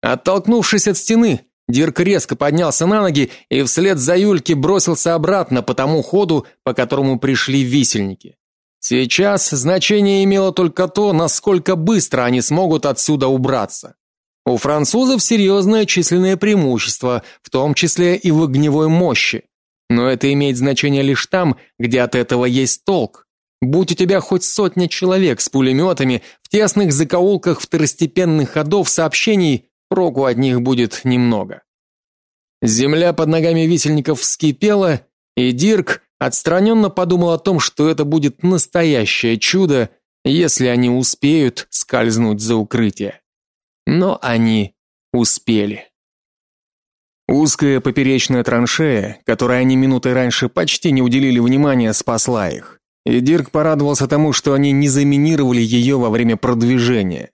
Оттолкнувшись от стены, Дирк резко поднялся на ноги и вслед за Юльки бросился обратно по тому ходу, по которому пришли висельники. Сейчас значение имело только то, насколько быстро они смогут отсюда убраться. У французов серьезное численное преимущество, в том числе и в огневой мощи. Но это имеет значение лишь там, где от этого есть толк. Будь у тебя хоть сотня человек с пулеметами, в тесных закоулках второстепенных ходов сообщений, проку от них будет немного. Земля под ногами висельников вскипела, и Дирк отстраненно подумал о том, что это будет настоящее чудо, если они успеют скользнуть за укрытие. Но они успели. Узкая поперечная траншея, которой они минутой раньше почти не уделили внимания, спасла их. И Дирк порадовался тому, что они не заминировали ее во время продвижения.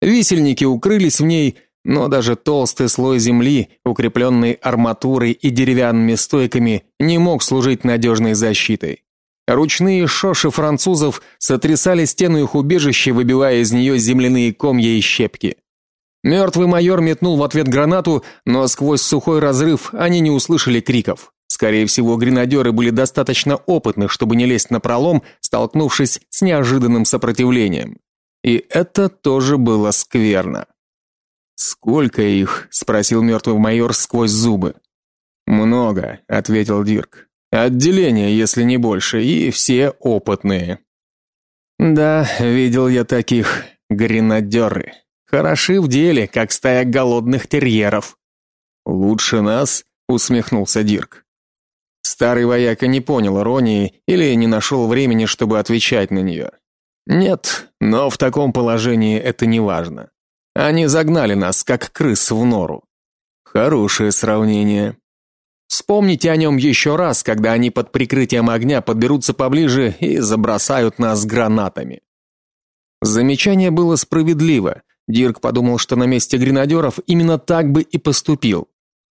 Висельники укрылись в ней, но даже толстый слой земли, укрепленный арматурой и деревянными стойками, не мог служить надежной защитой. Ручные шоши французов сотрясали стену их убежища, выбивая из нее земляные комья и щепки. Мертвый майор метнул в ответ гранату, но сквозь сухой разрыв они не услышали криков. Скорее всего, гренадеры были достаточно опытны, чтобы не лезть на пролом, столкнувшись с неожиданным сопротивлением. И это тоже было скверно. Сколько их? спросил мертвый майор сквозь зубы. Много, ответил Дирк. Отделение, если не больше, и все опытные. Да, видел я таких гренадеры. Хороши в деле, как стая голодных терьеров. Лучше нас, усмехнулся Дирк. Старый вояка не понял иронии или не нашел времени, чтобы отвечать на нее. Нет, но в таком положении это не важно. Они загнали нас, как крыс в нору. Хорошее сравнение. Вспомните о нем еще раз, когда они под прикрытием огня подберутся поближе и забросают нас гранатами. Замечание было справедливо. Дирк подумал, что на месте гренадеров именно так бы и поступил.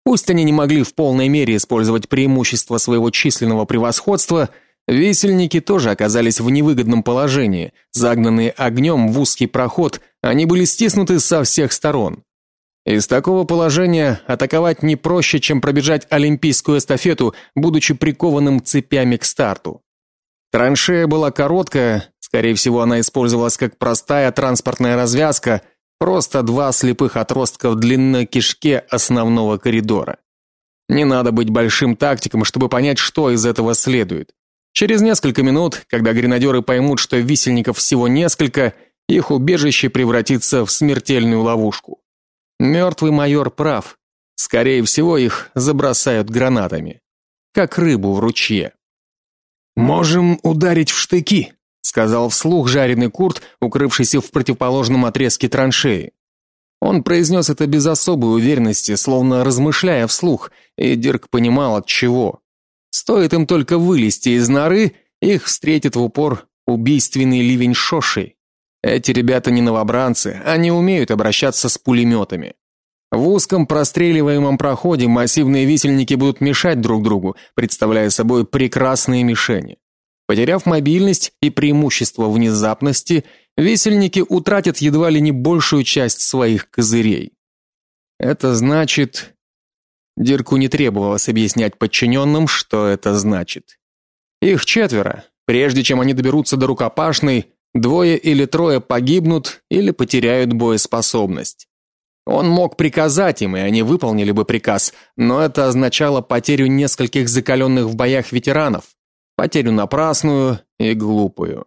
Пусть они не могли в полной мере использовать преимущество своего численного превосходства, Весельники тоже оказались в невыгодном положении. Загнанные огнем в узкий проход, они были стиснуты со всех сторон. Из такого положения атаковать не проще, чем пробежать олимпийскую эстафету, будучи прикованным цепями к старту. Траншея была короткая, скорее всего, она использовалась как простая транспортная развязка, просто два слепых отростка в длинной кишке основного коридора. Не надо быть большим тактиком, чтобы понять, что из этого следует. Через несколько минут, когда гренадеры поймут, что висельников всего несколько, их убежище превратится в смертельную ловушку. Мертвый майор прав. Скорее всего, их забросают гранатами, как рыбу в ручье. Можем ударить в штыки, сказал вслух жареный Курт, укрывшийся в противоположном отрезке траншеи. Он произнес это без особой уверенности, словно размышляя вслух, и Дирк понимал от чего. Стоит им только вылезти из норы, их встретит в упор убийственный ливень шоши. Эти ребята не новобранцы, они умеют обращаться с пулеметами. В узком простреливаемом проходе массивные висельники будут мешать друг другу, представляя собой прекрасные мишени. Потеряв мобильность и преимущество внезапности, висельники утратят едва ли не большую часть своих козырей. Это значит, Дирку не требовалось объяснять подчиненным, что это значит. Их четверо. Прежде чем они доберутся до рукопашной, двое или трое погибнут или потеряют боеспособность. Он мог приказать им, и они выполнили бы приказ, но это означало потерю нескольких закаленных в боях ветеранов, потерю напрасную и глупую.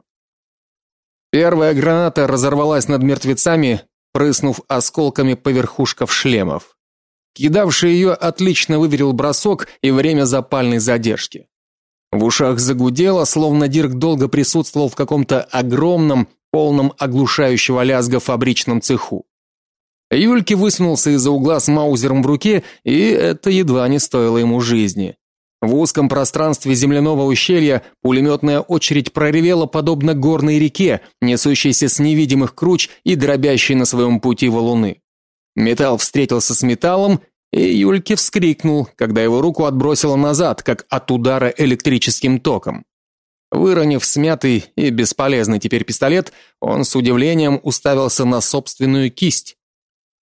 Первая граната разорвалась над мертвецами, прыснув осколками по верхушкам шлемов. Кидавший ее отлично выверил бросок и время запальной задержки. В ушах загудело, словно Дирк долго присутствовал в каком-то огромном, полном оглушающего лязга фабричном цеху. Юльки высунулся из-за угла с маузером в руке, и это едва не стоило ему жизни. В узком пространстве земляного ущелья пулеметная очередь проревела подобно горной реке, несущейся с невидимых круч и дробящей на своем пути валуны. Металл встретился с металлом, и Юльке вскрикнул, когда его руку отбросило назад, как от удара электрическим током. Выронив смятый и бесполезный теперь пистолет, он с удивлением уставился на собственную кисть.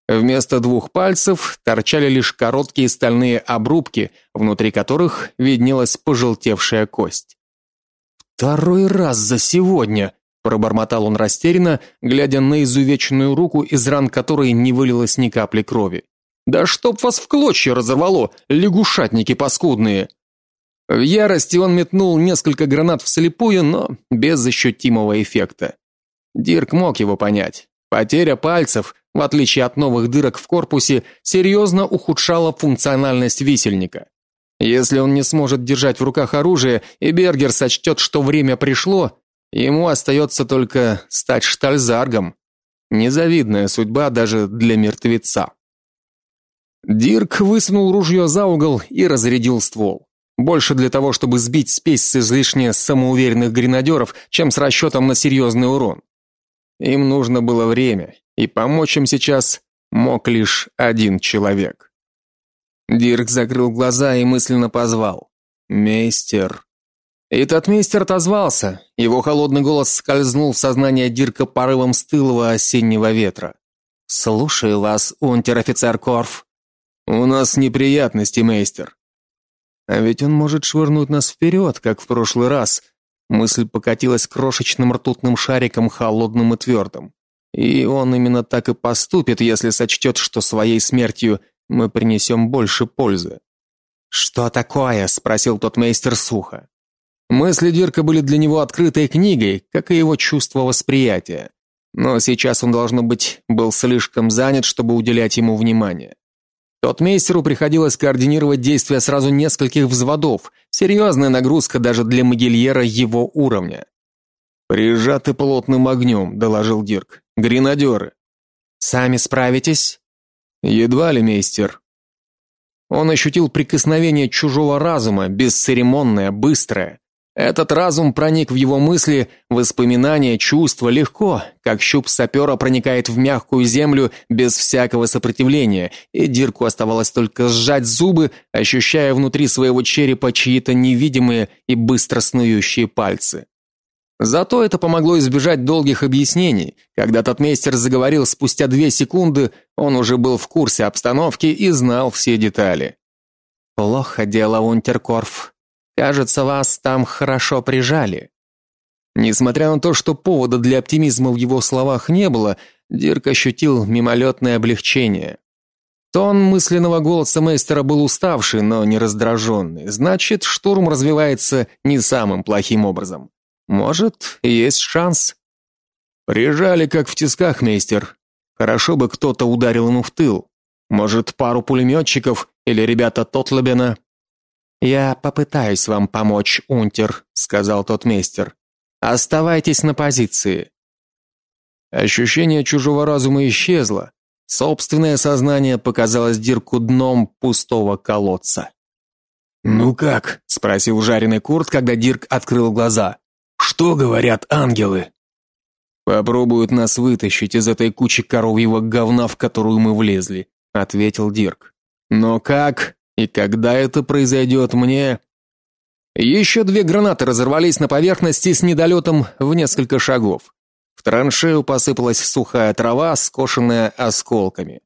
Вместо двух пальцев торчали лишь короткие стальные обрубки, внутри которых виднелась пожелтевшая кость. Второй раз за сегодня, пробормотал он растерянно, глядя на изувеченную руку, из ран которой не вылилось ни капли крови. Да чтоб вас в клочья разорвало, лягушатники паскудные. В ярости он метнул несколько гранат вслепую, но без ощутимого эффекта. Дирк мог его понять. Потеря пальцев, в отличие от новых дырок в корпусе, серьезно ухудшала функциональность висельника. Если он не сможет держать в руках оружие, и Бергер сочтет, что время пришло, Ему остается только стать штальзаргом. Незавидная судьба даже для мертвеца. Дирк высунул ружье за угол и разрядил ствол. Больше для того, чтобы сбить спесь с излишне самоуверенных гренадеров, чем с расчетом на серьезный урон. Им нужно было время, и помочь им сейчас мог лишь один человек. Дирк закрыл глаза и мысленно позвал: "Мейстер". И тот мейстер отозвался. Его холодный голос скользнул в сознание Дирка порывом стылого осеннего ветра. "Слушаю вас, унтер-офицер Корф". "У нас неприятности, мейстер". А ведь он может швырнуть нас вперед, как в прошлый раз. Мысль покатилась крошечным ртутным шариком, холодным и твердым. И он именно так и поступит, если сочтет, что своей смертью мы принесем больше пользы. Что такое? спросил тот мейстер сухо. Мысли Дирка были для него открытой книгой, как и его чувство восприятия. Но сейчас он должно быть был слишком занят, чтобы уделять ему внимание. Тот мейстеру приходилось координировать действия сразу нескольких взводов. Серьезная нагрузка даже для могильера его уровня. Прижаты плотным огнем», — доложил Дирк. Гренадеры». Сами справитесь? Едва ли, мейстер. Он ощутил прикосновение чужого разума, бесцеремонное, быстрое. Этот разум проник в его мысли, воспоминания, чувства легко, как щуп сапера проникает в мягкую землю без всякого сопротивления, и Дирку оставалось только сжать зубы, ощущая внутри своего черепа чьи-то невидимые и быстро снующие пальцы. Зато это помогло избежать долгих объяснений. Когда татмейстер заговорил спустя две секунды, он уже был в курсе обстановки и знал все детали. Плохо дело, Унтеркорф. Кажется, вас там хорошо прижали. Несмотря на то, что повода для оптимизма в его словах не было, Дирк ощутил мимолетное облегчение. Тон мысленного голоса мейстера был уставший, но не раздраженный. Значит, штурм развивается не самым плохим образом. Может, есть шанс. Прижали как в тисках, мейстер. Хорошо бы кто-то ударил ему в тыл. Может, пару пулеметчиков или ребята Тотлебена. Я попытаюсь вам помочь, унтер, сказал тот мейстер. Оставайтесь на позиции. Ощущение чужого разума исчезло. Собственное сознание показалось Дирку дном пустого колодца. "Ну как?" спросил жареный Курт, когда Дирк открыл глаза. "Что говорят ангелы?" Попробуют нас вытащить из этой кучи коровьего говна, в которую мы влезли, ответил Дирк. Но как? И когда это произойдет, мне Еще две гранаты разорвались на поверхности с недолетом в несколько шагов. В траншею посыпалась сухая трава, скошенная осколками.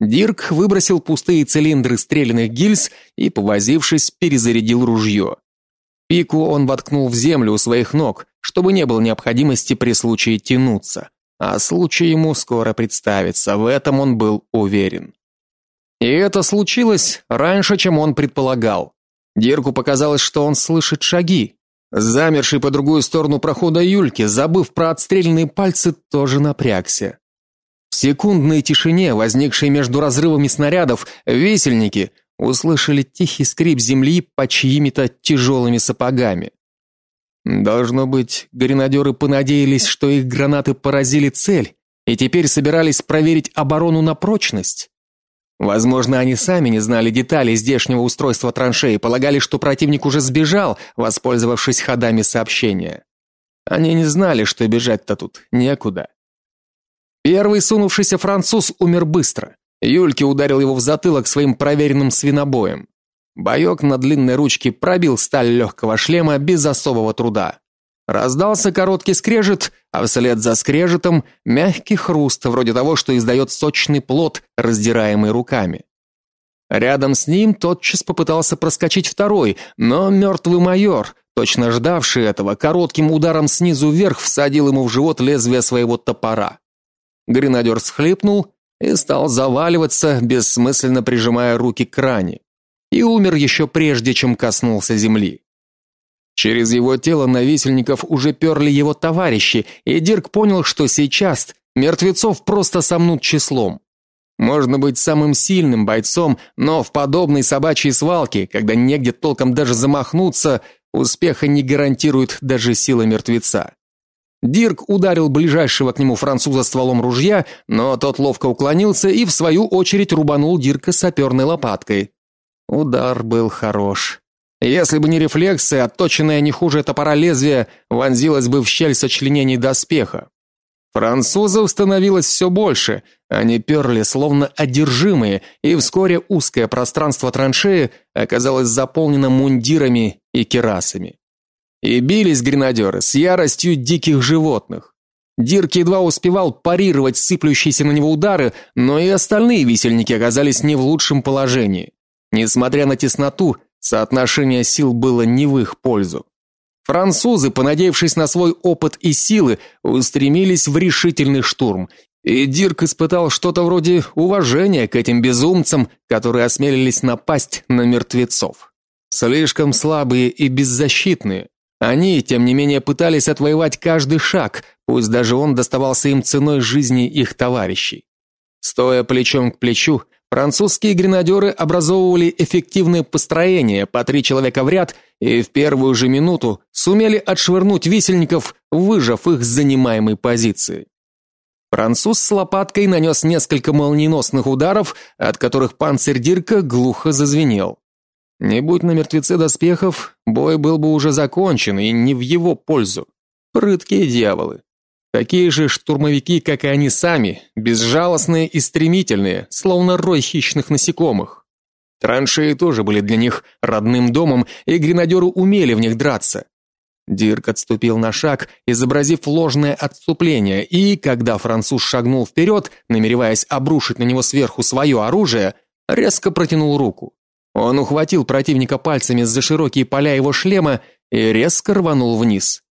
Дирк выбросил пустые цилиндры стрелянных гильз и, повозившись, перезарядил ружье. Пику он воткнул в землю у своих ног, чтобы не было необходимости при случае тянуться. А случай ему скоро представится, в этом он был уверен. И это случилось раньше, чем он предполагал. Дирку показалось, что он слышит шаги. Замерший по другую сторону прохода Юльки, забыв про отстрельные пальцы, тоже напрягся. В секундной тишине, возникшей между разрывами снарядов, весельники услышали тихий скрип земли под чьими-то тяжелыми сапогами. Должно быть, гренадеры понадеялись, что их гранаты поразили цель, и теперь собирались проверить оборону на прочность. Возможно, они сами не знали деталей здешнего устройства траншеи, полагали, что противник уже сбежал, воспользовавшись ходами сообщения. Они не знали, что бежать-то тут некуда. Первый сунувшийся француз умер быстро. Юльке ударил его в затылок своим проверенным свинобоем. Боек на длинной ручке пробил сталь легкого шлема без особого труда. Раздался короткий скрежет, а вслед за скрежетом мягкий хруст, вроде того, что издает сочный плод, раздираемый руками. Рядом с ним тотчас попытался проскочить второй, но мертвый майор, точно ждавший этого, коротким ударом снизу вверх всадил ему в живот лезвие своего топора. Гренадер схлипнул и стал заваливаться, бессмысленно прижимая руки к ране. И умер еще прежде, чем коснулся земли. Через его тело на висельников уже перли его товарищи, и Дирк понял, что сейчас мертвецов просто сомнут числом. Можно быть самым сильным бойцом, но в подобной собачьей свалке, когда негде толком даже замахнуться, успеха не гарантирует даже сила мертвеца. Дирк ударил ближайшего к нему француза стволом ружья, но тот ловко уклонился и в свою очередь рубанул Дирка саперной лопаткой. Удар был хорош. Если бы не рефлексы, отточенное не хуже топора лезвие вонзилось бы в щель сочленений доспеха. Французов становилось все больше. Они перли словно одержимые, и вскоре узкое пространство траншеи оказалось заполнено мундирами и кирасами. И бились гренадеры с яростью диких животных. Дирк едва успевал парировать сыплющиеся на него удары, но и остальные висельники оказались не в лучшем положении. Несмотря на тесноту, соотношение сил было не в их пользу. Французы, понадеявшись на свой опыт и силы, устремились в решительный штурм. И Дирк испытал что-то вроде уважения к этим безумцам, которые осмелились напасть на мертвецов. Слишком слабые и беззащитные. Они, тем не менее, пытались отвоевать каждый шаг, пусть даже он доставался им ценой жизни их товарищей. Стоя плечом к плечу, Французские гренадеры образовывали эффективное построение по три человека в ряд и в первую же минуту сумели отшвырнуть висельников, выжав их с занимаемой позиции. Француз с лопаткой нанес несколько молниеносных ударов, от которых панцирь Дирка глухо зазвенел. Не будь на мертвеце доспехов, бой был бы уже закончен и не в его пользу. Прыткие дьяволы. Такие же штурмовики, как и они сами, безжалостные и стремительные, словно рой хищных насекомых. Траншеи тоже были для них родным домом, и гренадеры умели в них драться. Дирк отступил на шаг, изобразив ложное отступление, и когда француз шагнул вперед, намереваясь обрушить на него сверху свое оружие, резко протянул руку. Он ухватил противника пальцами за широкие поля его шлема и резко рванул вниз.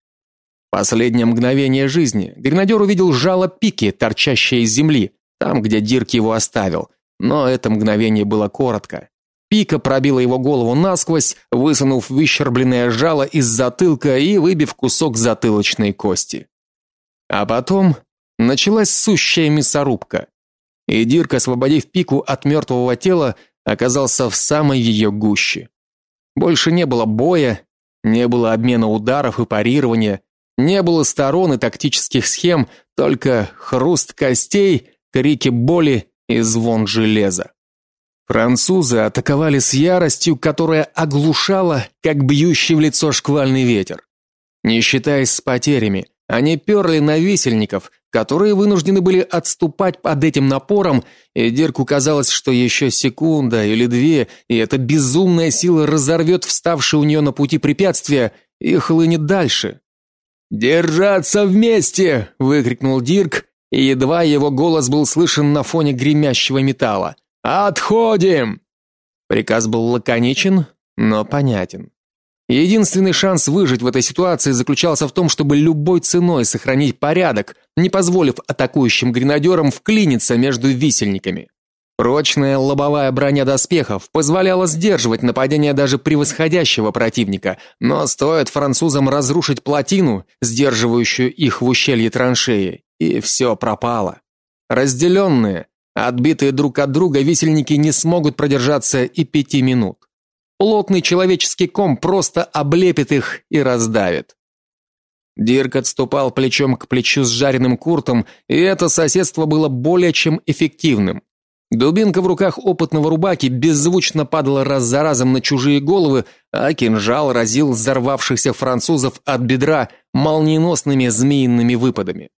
Последнее мгновение жизни гренадер увидел жало пики, торчащее из земли, там, где Дирк его оставил. Но это мгновение было коротко. Пика пробила его голову насквозь, высунув выщербленное жало из затылка и выбив кусок затылочной кости. А потом началась сущая мясорубка. И Дирк, освободив пику от мертвого тела, оказался в самой ее гуще. Больше не было боя, не было обмена ударов и парирования, не было сторон и тактических схем, только хруст костей, крики боли и звон железа. Французы атаковали с яростью, которая оглушала, как бьющий в лицо шквальный ветер. Не считаясь с потерями, они перли на висельников, которые вынуждены были отступать под этим напором, и Дирку казалось, что еще секунда или две, и эта безумная сила разорвет вставшее у нее на пути препятствие и хлынет дальше. «Держаться вместе!» – выкрикнул Дирк, и едва его голос был слышен на фоне гремящего металла. «Отходим!» Приказ был лаконичен, но понятен. Единственный шанс выжить в этой ситуации заключался в том, чтобы любой ценой сохранить порядок, не позволив атакующим гренадерам вклиниться между висельниками. Прочная лобовая броня доспехов позволяла сдерживать нападения даже превосходящего противника, но стоит французам разрушить плотину, сдерживающую их в ущелье траншеи, и все пропало. Разделенные, отбитые друг от друга висельники не смогут продержаться и пяти минут. Плотный человеческий ком просто облепит их и раздавит. Дирк отступал плечом к плечу с жареным Куртом, и это соседство было более чем эффективным. Дубинка в руках опытного рубаки беззвучно падала раз за разом на чужие головы, а кинжал разил взорвавшихся французов от бедра молниеносными змеиными выпадами.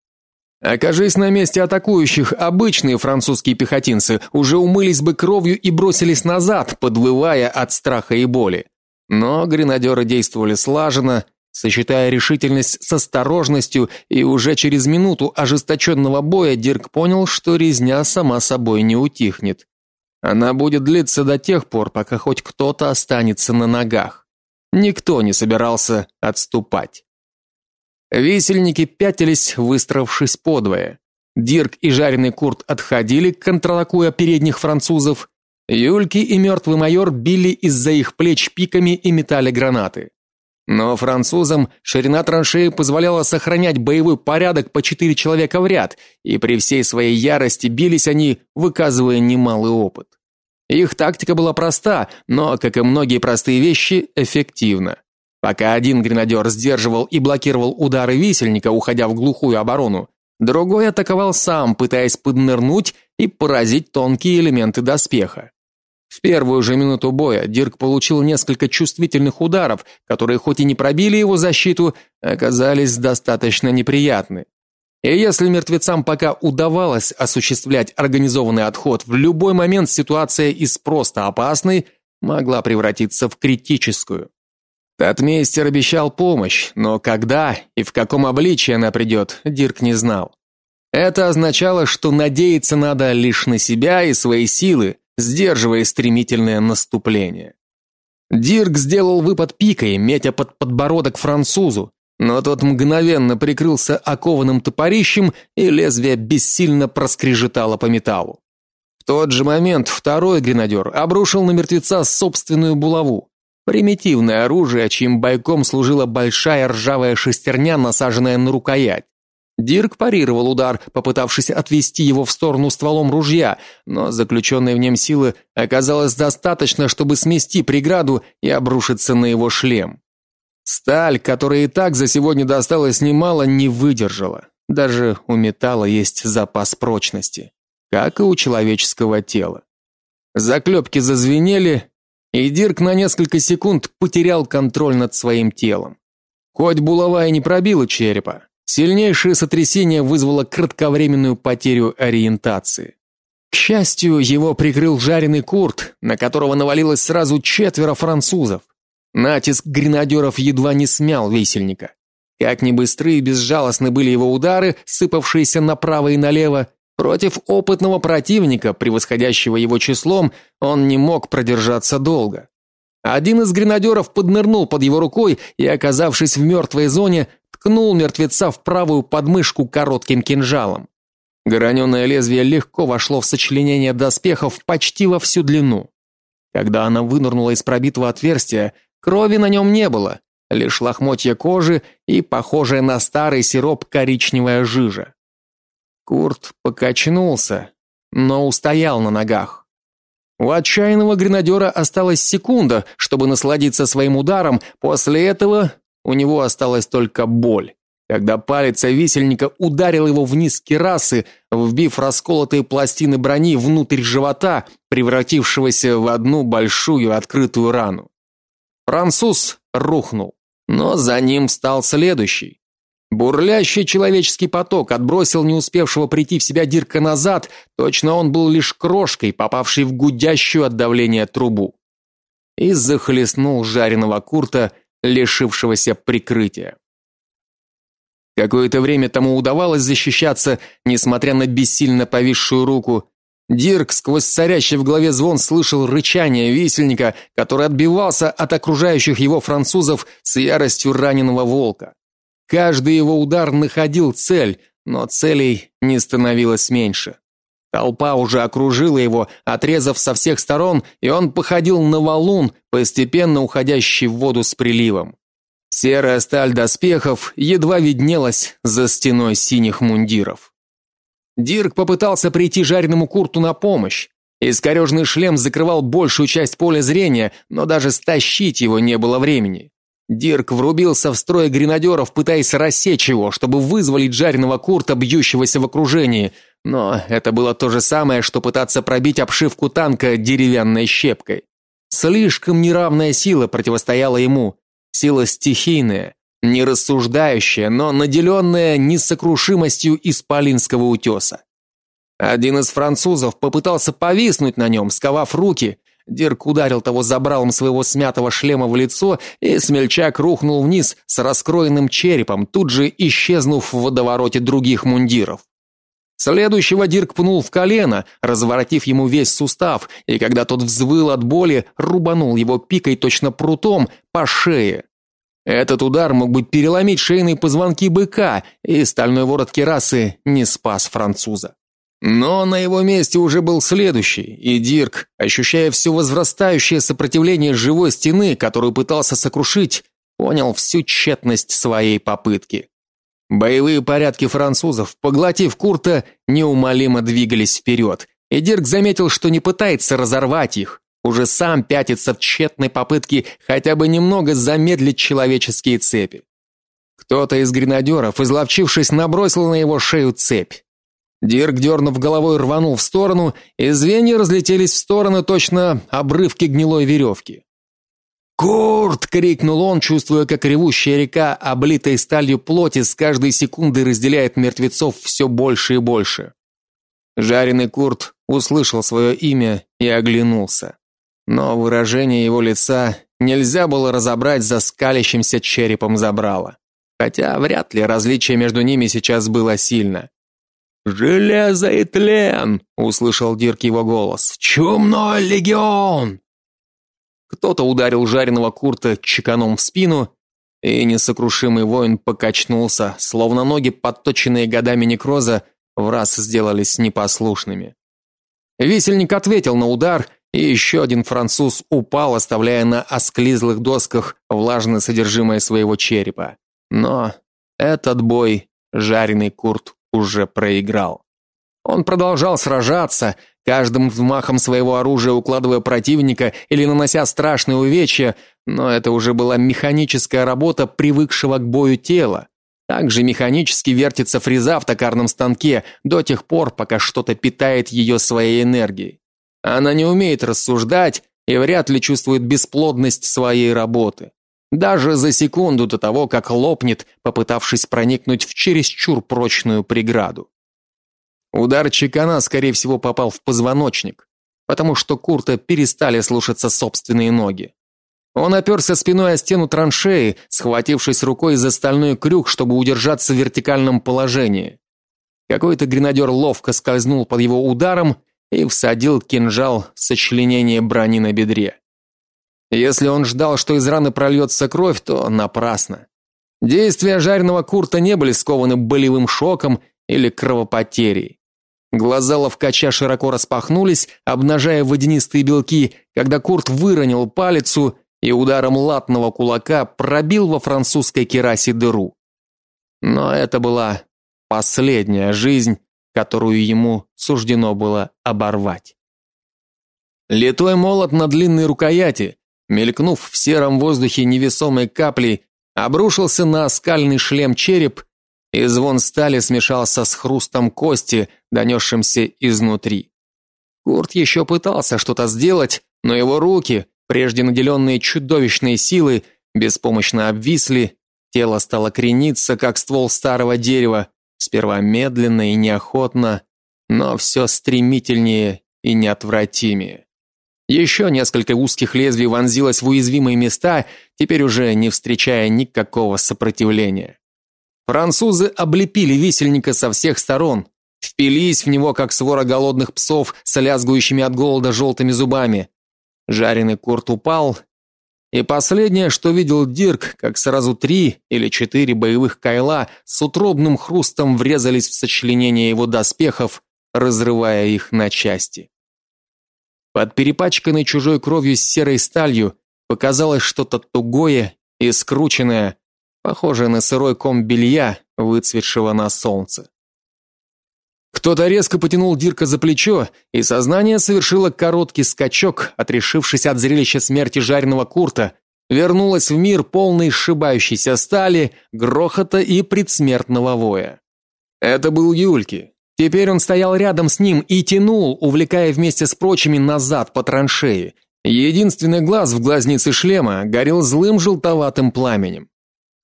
Окажись на месте атакующих обычные французские пехотинцы, уже умылись бы кровью и бросились назад, подвывая от страха и боли. Но гренадеры действовали слаженно, Сочетая решительность с осторожностью, и уже через минуту ожесточенного боя Дирк понял, что резня сама собой не утихнет. Она будет длиться до тех пор, пока хоть кто-то останется на ногах. Никто не собирался отступать. Висельники пятились, выстроившись подвое. Дирк и жареный Курт отходили, контратакуя передних французов. Юльки и мертвый майор били из-за их плеч пиками и метали гранаты. Но французам ширина траншеи позволяла сохранять боевой порядок по четыре человека в ряд, и при всей своей ярости бились они, выказывая немалый опыт. Их тактика была проста, но, как и многие простые вещи, эффективна. Пока один гренадер сдерживал и блокировал удары висельника, уходя в глухую оборону, другой атаковал сам, пытаясь поднырнуть и поразить тонкие элементы доспеха. В первую же минуту боя Дирк получил несколько чувствительных ударов, которые хоть и не пробили его защиту, оказались достаточно неприятны. И если мертвецам пока удавалось осуществлять организованный отход, в любой момент ситуация из просто опасной могла превратиться в критическую. Татмейстер обещал помощь, но когда и в каком обличии она придет, Дирк не знал. Это означало, что надеяться надо лишь на себя и свои силы, сдерживая стремительное наступление. Дирк сделал выпад пикой, метя под подбородок французу, но тот мгновенно прикрылся окованным топорищем, и лезвие бессильно проскрежетало по металлу. В тот же момент второй гренадер обрушил на мертвеца собственную булаву. Примитивное оружие, чьим бойком служила большая ржавая шестерня, насаженная на рукоять. Дирк парировал удар, попытавшись отвести его в сторону стволом ружья, но заключенной в нем силы оказалось достаточно, чтобы смести преграду и обрушиться на его шлем. Сталь, которая и так за сегодня досталась немало, не выдержала. Даже у металла есть запас прочности, как и у человеческого тела. Заклепки зазвенели, и Дирк на несколько секунд потерял контроль над своим телом. Хоть булава и не пробила черепа, сильнейшее сотрясение вызвало кратковременную потерю ориентации. К счастью, его прикрыл жареный курт, на которого навалилось сразу четверо французов. Натиск гренадеров едва не смял весельника. Как ни быстры и безжалостны были его удары, сыпавшиеся направо и налево, против опытного противника, превосходящего его числом, он не мог продержаться долго. Один из гренадеров поднырнул под его рукой и, оказавшись в мертвой зоне, ткнул мертвеца в правую подмышку коротким кинжалом. Граненое лезвие легко вошло в сочленение доспехов почти во всю длину. Когда она вынырнула из пробитого отверстия, Крови на нем не было, лишь лохмотья кожи и похожая на старый сироп коричневая жижа. Курт покачнулся, но устоял на ногах. У отчаянного гренадера осталась секунда, чтобы насладиться своим ударом, после этого у него осталась только боль. Когда палец висельника ударил его вниз кирасы, вбив расколотые пластины брони внутрь живота, превратившегося в одну большую открытую рану. Француз рухнул, но за ним стал следующий. Бурлящий человеческий поток отбросил не успевшего прийти в себя Дирка назад, точно он был лишь крошкой, попавшей в гудящую от давления трубу. И захлестнул жареного Курта, лишившегося прикрытия. Какое-то время тому удавалось защищаться, несмотря на бессильно повисшую руку, Дирк сквозь царящий в голове звон слышал рычание висельника, который отбивался от окружающих его французов с яростью раненого волка. Каждый его удар находил цель, но целей не становилось меньше. Толпа уже окружила его, отрезав со всех сторон, и он походил на валун, постепенно уходящий в воду с приливом. Серая сталь доспехов едва виднелась за стеной синих мундиров. Дирк попытался прийти жареному Курту на помощь. Искорежный шлем закрывал большую часть поля зрения, но даже стащить его не было времени. Дирк врубился в строй гренадеров, пытаясь рассечь его, чтобы вызволить жареного Курта, бьющегося в окружении, но это было то же самое, что пытаться пробить обшивку танка деревянной щепкой. Слишком неравная сила противостояла ему, сила стихийная, не рассуждающая, но наделенная несокрушимостью исполинского утеса. Один из французов попытался повиснуть на нем, сковав руки. Дирк ударил того забралом своего смятого шлема в лицо, и смельчак рухнул вниз с раскроенным черепом, тут же исчезнув в водовороте других мундиров. Следующего Дирк пнул в колено, разворотив ему весь сустав, и когда тот взвыл от боли, рубанул его пикой точно прутом по шее. Этот удар мог бы переломить шейные позвонки быка, и стальной ворот кирасы не спас француза. Но на его месте уже был следующий, и Дирк, ощущая все возрастающее сопротивление живой стены, которую пытался сокрушить, понял всю тщетность своей попытки. Боевые порядки французов, поглотив Курта, неумолимо двигались вперед, и Дирк заметил, что не пытается разорвать их, уже сам пятится в тщетной попытке хотя бы немного замедлить человеческие цепи. Кто-то из гренадеров, изловчившись, набросил на его шею цепь. Дирк, дернув головой, рванул в сторону, и звенья разлетелись в стороны точно обрывки гнилой веревки. "Курт!" крикнул он, чувствуя, как ревущая река, облитая сталью плоти, с каждой секундой разделяет мертвецов все больше и больше. Жареный Курт услышал свое имя и оглянулся. Но выражение его лица нельзя было разобрать за скалящимся черепом забрала. Хотя вряд ли различие между ними сейчас было сильно. «Железо и тлен!» — услышал Дирк его голос. «Чумной легион!» Кто-то ударил жареного Курта чеканом в спину, и несокрушимый воин покачнулся, словно ноги, подточенные годами некроза, в раз сделались непослушными. Висельник ответил на удар, и еще один француз упал, оставляя на осклизлых досках влажное содержимое своего черепа. Но этот бой жареный Курт уже проиграл. Он продолжал сражаться, каждым взмахом своего оружия укладывая противника или нанося страшные увечья, но это уже была механическая работа привыкшего к бою тела. Также механически вертится фреза в токарном станке до тех пор, пока что-то питает ее своей энергией. Она не умеет рассуждать и вряд ли чувствует бесплодность своей работы. Даже за секунду до того, как лопнет, попытавшись проникнуть в чересчур прочную преграду. Удар чекана, скорее всего, попал в позвоночник, потому что Курта перестали слушаться собственные ноги. Он оперся спиной о стену траншеи, схватившись рукой за стальной крюк, чтобы удержаться в вертикальном положении. Какой-то гренадер ловко скользнул под его ударом и всадил кинжал в сочленение брони на бедре. Если он ждал, что из раны прольется кровь, то напрасно. Действия жареного Курта не были скованы болевым шоком или кровопотерей. Глаза ловкача широко распахнулись, обнажая водянистые белки, когда Курт выронил палицу и ударом латного кулака пробил во французской керасе дыру. Но это была последняя жизнь, которую ему суждено было оборвать. Литой молот на длинной рукояти, мелькнув в сером воздухе невесомой каплей, обрушился на скальный шлем череп, и звон стали смешался с хрустом кости, донесшимся изнутри. Курт еще пытался что-то сделать, но его руки, прежде наделенные чудовищной силой, беспомощно обвисли, тело стало крениться, как ствол старого дерева, сперва медленно и неохотно, но все стремительнее и неотвратимее. Еще несколько узких лезвий вонзилось в уязвимые места, теперь уже не встречая никакого сопротивления. Французы облепили висельника со всех сторон, впились в него как свора голодных псов с лязгующими от голода желтыми зубами. Жареный Курт упал, и последнее, что видел Дирк, как сразу три или четыре боевых кайла с утробным хрустом врезались в сочленение его доспехов, разрывая их на части. Под перепачканной чужой кровью с серой сталью показалось что-то тугое и скрученное, похожее на сырой ком белья, выцветшего на солнце. Кто-то резко потянул Дирка за плечо, и сознание совершило короткий скачок, отрешившись от зрелища смерти жареного Курта, вернулось в мир полный сшибающейся стали, грохота и предсмертного воя. Это был Юльки. Теперь он стоял рядом с ним и тянул, увлекая вместе с прочими назад по траншеи. Единственный глаз в глазнице шлема горел злым желтоватым пламенем.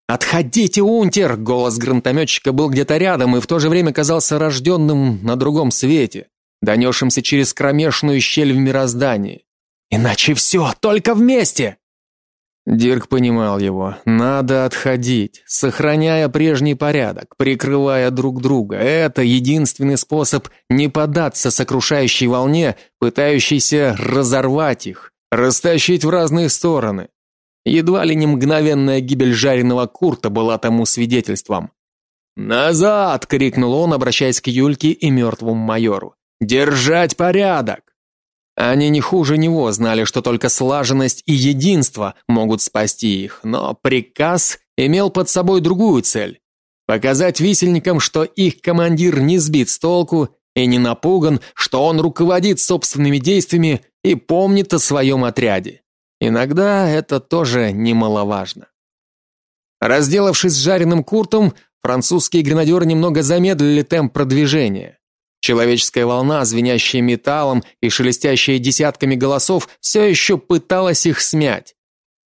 «Отходите, унтер!» Голос гранатометчика был где-то рядом и в то же время казался рожденным на другом свете, донесшимся через кромешную щель в мироздании. «Иначе все, только вместе!» Дирк понимал его. Надо отходить, сохраняя прежний порядок, прикрывая друг друга. Это единственный способ не поддаться сокрушающей волне, пытающейся разорвать их, растащить в разные стороны. Едва ли не мгновенная гибель жареного Курта была тому свидетельством. «Назад!» — крикнул он, обращаясь к Юльке и мертвому майору. «Держать порядок!» Они не хуже него знали, что только слаженность и единство могут спасти их, но приказ имел под собой другую цель показать висельникам, что их командир не сбит с толку и не напуган, что он руководит собственными действиями и помнит о своем отряде. Иногда это тоже немаловажно. Разделавшись с жареным куртом, французские гренадеры немного замедлили темп продвижения. Человеческая волна, звенящая металлом и шелестящая десятками голосов, все еще пыталась их смять.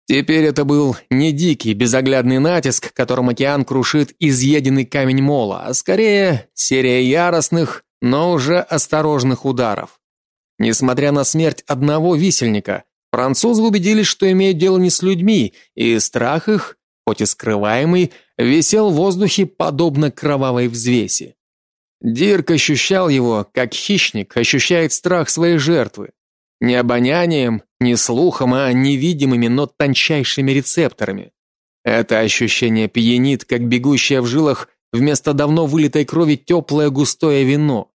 Теперь это был не дикий, безоглядный натиск, которым океан крушит изъеденный камень мола, а скорее серия яростных, но уже осторожных ударов. Несмотря на смерть одного висельника, французы убедились, что имеют дело не с людьми, и страх их, хоть и скрываемый, висел в воздухе подобно кровавой взвеси. Дирк ощущал его, как хищник ощущает страх своей жертвы. Не обонянием, не слухом, а невидимыми, но тончайшими рецепторами. Это ощущение пьянит, как бегущее в жилах вместо давно вылитой крови теплое густое вино.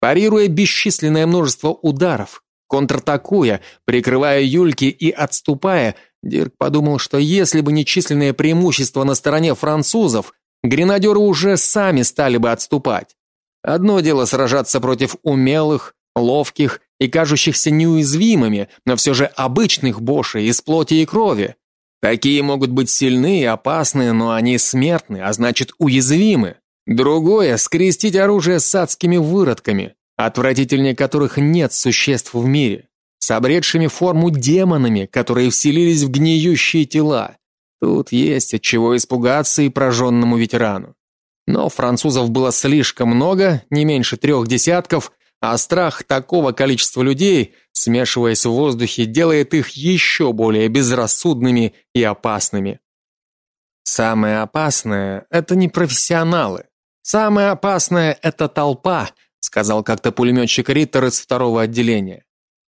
Парируя бесчисленное множество ударов, контратакуя, прикрывая юльки и отступая, Дирк подумал, что если бы не численное преимущество на стороне французов, гренадеры уже сами стали бы отступать. Одно дело сражаться против умелых, ловких и кажущихся неуязвимыми, но все же обычных бошей из плоти и крови. Такие могут быть сильны и опасны, но они смертны, а значит уязвимы. Другое скрестить оружие с адскими выродками, отвратительнее которых нет существ в мире, с обретшими форму демонами, которые вселились в гниющие тела. Тут есть от чего испугаться и прожженному ветерану. Но французов было слишком много, не меньше трех десятков, а страх такого количества людей, смешиваясь в воздухе, делает их еще более безрассудными и опасными. Самое опасное это не профессионалы. Самое опасное это толпа, сказал как-то пулеметчик Риттер из второго отделения.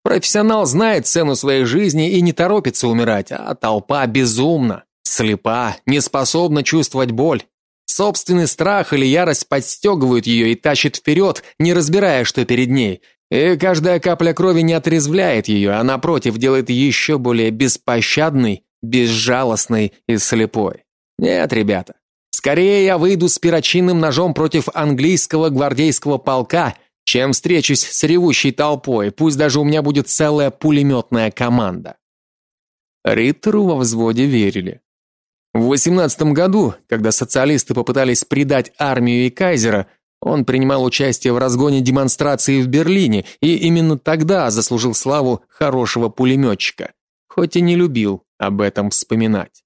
Профессионал знает цену своей жизни и не торопится умирать, а толпа безумна, слепа, не способна чувствовать боль. Собственный страх или ярость подстегивают ее и тащат вперед, не разбирая, что перед ней. И каждая капля крови не отрезвляет ее, а напротив делает еще более беспощадной, безжалостной и слепой. Нет, ребята. Скорее я выйду с перочинным ножом против английского гвардейского полка, чем встречусь с ревущей толпой, пусть даже у меня будет целая пулеметная команда. Риттеру во взводе верили. В 18 году, когда социалисты попытались предать армию и кайзера, он принимал участие в разгоне демонстрации в Берлине и именно тогда заслужил славу хорошего пулеметчика, хоть и не любил об этом вспоминать.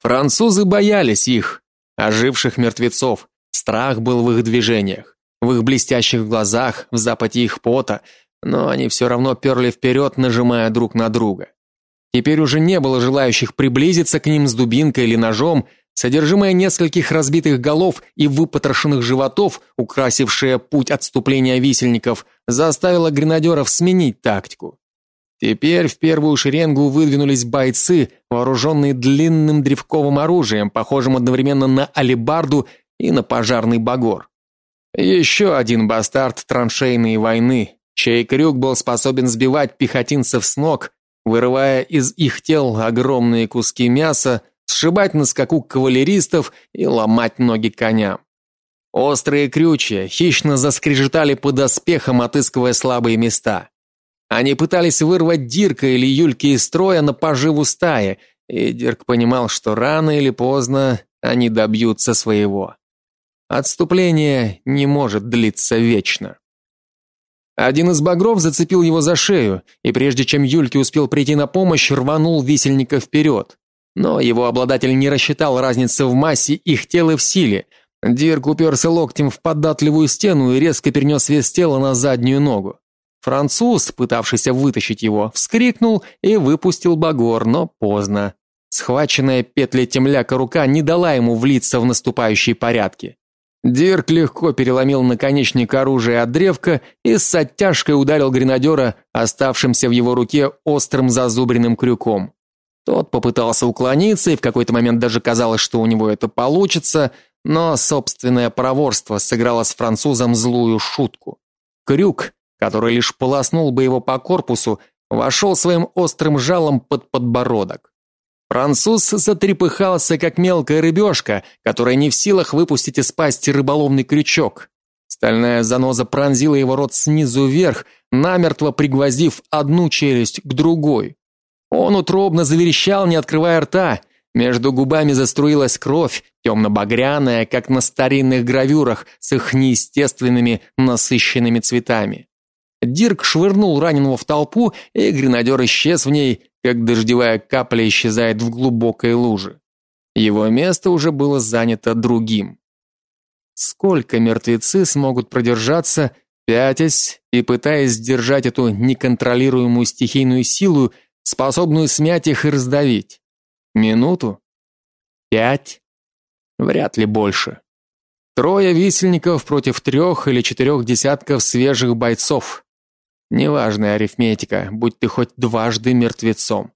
Французы боялись их, оживших мертвецов. Страх был в их движениях, в их блестящих глазах, в запахе их пота, но они все равно перли вперед, нажимая друг на друга. Теперь уже не было желающих приблизиться к ним с дубинкой или ножом, содержимое нескольких разбитых голов и выпотрошенных животов, украсившее путь отступления висельников, заставило гренадеров сменить тактику. Теперь в первую шеренгу выдвинулись бойцы, вооруженные длинным древковым оружием, похожим одновременно на алебарду и на пожарный багор. Еще один бастард траншейной войны, чей крюк был способен сбивать пехотинцев с ног, вырывая из их тел огромные куски мяса, сшибать на скаку кавалеристов и ломать ноги коням. Острые крючья хищно заскрежетали по доспехам, отыскивая слабые места. Они пытались вырвать Дирка или Юльки из строя на поживу стаи, и Дирк понимал, что рано или поздно они добьются своего. Отступление не может длиться вечно. Один из багров зацепил его за шею, и прежде чем Юльке успел прийти на помощь, рванул висельника вперед. Но его обладатель не рассчитал разницы в массе их тела и в силе. Дирк уперся локтем в податливую стену и резко перенес вес тела на заднюю ногу. Француз, пытавшийся вытащить его, вскрикнул и выпустил багор, но поздно. Схваченная петлей темляка рука не дала ему влиться в наступающие порядки. Дирк легко переломил наконечник оружия от древка и с оттяжкой ударил гренадера, оставшимся в его руке острым зазубренным крюком. Тот попытался уклониться, и в какой-то момент даже казалось, что у него это получится, но собственное проворство сыграло с французом злую шутку. Крюк, который лишь полоснул бы его по корпусу, вошел своим острым жалом под подбородок. Француз затрепыхался, как мелкая рыбешка, которая не в силах выпустить из пасти рыболовный крючок. Стальная заноза пронзила его рот снизу вверх, намертво пригвоздив одну челюсть к другой. Он утробно заверещал, не открывая рта. Между губами заструилась кровь, темно-багряная, как на старинных гравюрах с их неестественными насыщенными цветами. Дирк швырнул раненого в толпу, и гренадер исчез в ней, как дождевая капля исчезает в глубокой луже. Его место уже было занято другим. Сколько мертвецы смогут продержаться, пятясь и пытаясь сдержать эту неконтролируемую стихийную силу, способную смять их и раздавить? Минуту? Пять? Вряд ли больше. Трое висельников против трех или четырех десятков свежих бойцов. Неважная арифметика, будь ты хоть дважды мертвецом.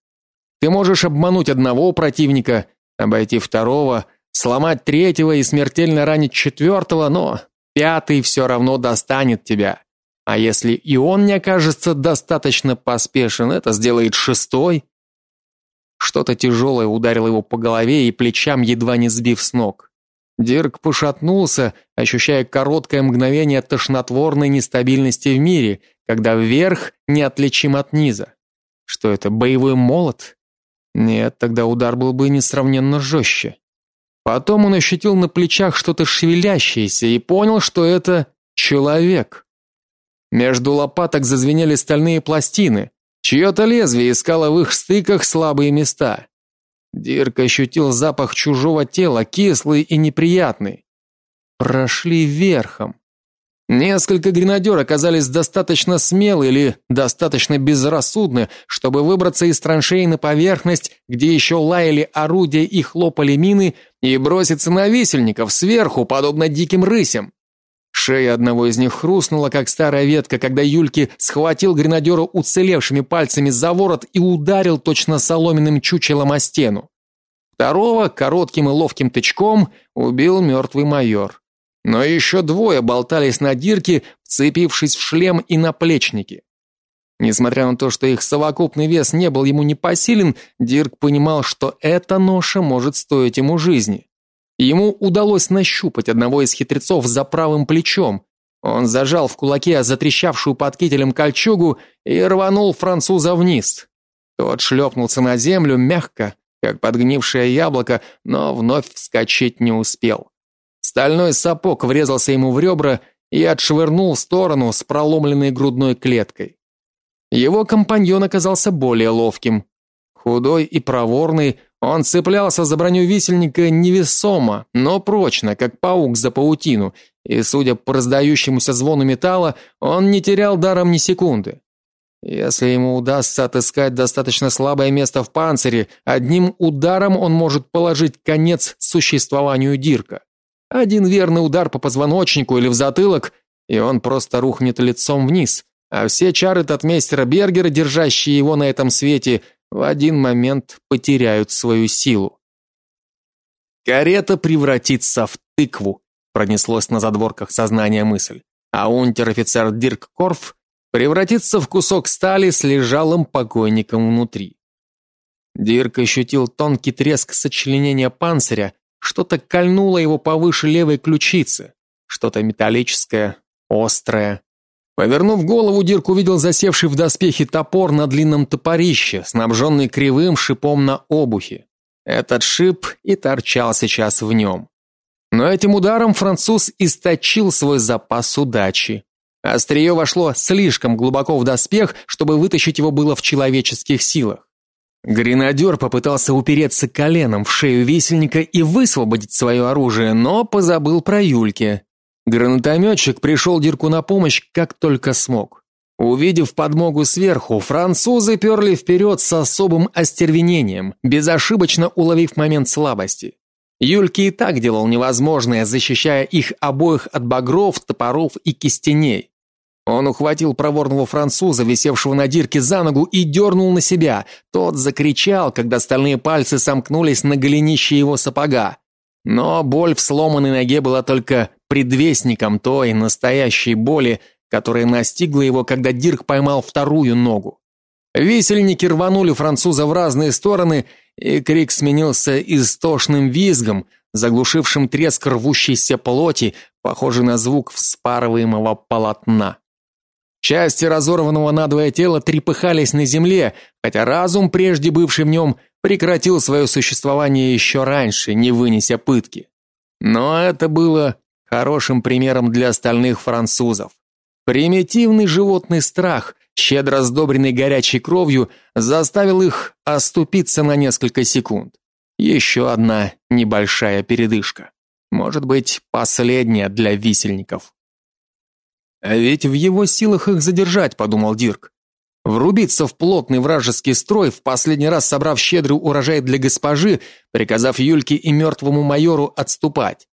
Ты можешь обмануть одного противника, обойти второго, сломать третьего и смертельно ранить четвертого, но пятый все равно достанет тебя. А если и он не окажется достаточно поспешен, это сделает шестой. Что-то тяжелое ударило его по голове и плечам, едва не сбив с ног. Дирк пошатнулся, ощущая короткое мгновение тошнотворной нестабильности в мире, когда вверх неотличим от низа. Что это, боевой молот? Нет, тогда удар был бы несравненно жестче. Потом он ощутил на плечах что-то шевелящееся и понял, что это человек. Между лопаток зазвенели стальные пластины. Чье-то лезвие искало в их стыках слабые места. Дирк ощутил запах чужого тела, кислый и неприятный. Прошли верхом. Несколько гренадер оказались достаточно смелы или достаточно безрассудны, чтобы выбраться из траншеи на поверхность, где еще лаяли орудия и хлопали мины, и броситься на висельников сверху, подобно диким рысям. Шея одного из них хрустнула, как старая ветка, когда Юльки схватил гренадера уцелевшими пальцами за ворот и ударил точно соломенным чучелом о стену. Второго коротким и ловким тычком убил мертвый майор. Но еще двое болтались на дирке, вцепившись в шлем и наплечники. Несмотря на то, что их совокупный вес не был ему непосилен, Дирк понимал, что эта ноша может стоить ему жизни. Ему удалось нащупать одного из хитрецов за правым плечом. Он зажал в кулаке затрещавшую под кителем кольчугу и рванул француза вниз. Тот шлепнулся на землю мягко, как подгнившее яблоко, но вновь вскочить не успел. Стальной сапог врезался ему в ребра и отшвырнул в сторону с проломленной грудной клеткой. Его компаньон оказался более ловким. Худой и проворный, он цеплялся за броню висельника невесомо, но прочно, как паук за паутину, и, судя по раздающемуся звону металла, он не терял даром ни секунды. Если ему удастся отыскать достаточно слабое место в панцире, одним ударом он может положить конец существованию Дирка. Один верный удар по позвоночнику или в затылок, и он просто рухнет лицом вниз, а все чары татмейстера Бергера, держащие его на этом свете, в один момент потеряют свою силу. Карета превратится в тыкву, пронеслось на задворках сознания мысль. А унтер-офицер Дирк Корф превратится в кусок стали с лежалым покойником внутри. Дирк ощутил тонкий треск сочленения панциря, что-то кольнуло его повыше левой ключицы, что-то металлическое, острое. Повернув голову, Дирк увидел засевший в доспехе топор на длинном топорище, снабженный кривым шипом на обухе. Этот шип и торчал сейчас в нем. Но этим ударом француз источил свой запас удачи. Острие вошло слишком глубоко в доспех, чтобы вытащить его было в человеческих силах. Гренадер попытался упереться коленом в шею висельника и высвободить свое оружие, но позабыл про Юльки. Гранатометчик пришел Дирку на помощь, как только смог. Увидев подмогу сверху, французы перли вперед с особым остервенением, безошибочно уловив момент слабости. Юльки и так делал невозможное, защищая их обоих от багров, топоров и кистеней. Он ухватил проворного француза, висевшего на дирке за ногу, и дернул на себя. Тот закричал, когда стальные пальцы сомкнулись на голенище его сапога. Но боль в сломанной ноге была только предвестником той настоящей боли, которая настигла его, когда Дирк поймал вторую ногу. Висельники рванули француза в разные стороны, и крик сменился истошным визгом, заглушившим треск рвущейся плоти, похожий на звук вспарываемого полотна. Части разорванного надвое тела трепыхались на земле, хотя разум, прежде бывший в нем, прекратил свое существование еще раньше, не вынеся пытки. Но это было хорошим примером для остальных французов. Примитивный животный страх, щедро сдобренный горячей кровью, заставил их оступиться на несколько секунд. Еще одна небольшая передышка. Может быть, последняя для висельников. А ведь в его силах их задержать, подумал Дирк. Врубиться в плотный вражеский строй, в последний раз собрав щедрый урожай для госпожи, приказав Юльке и мертвому майору отступать.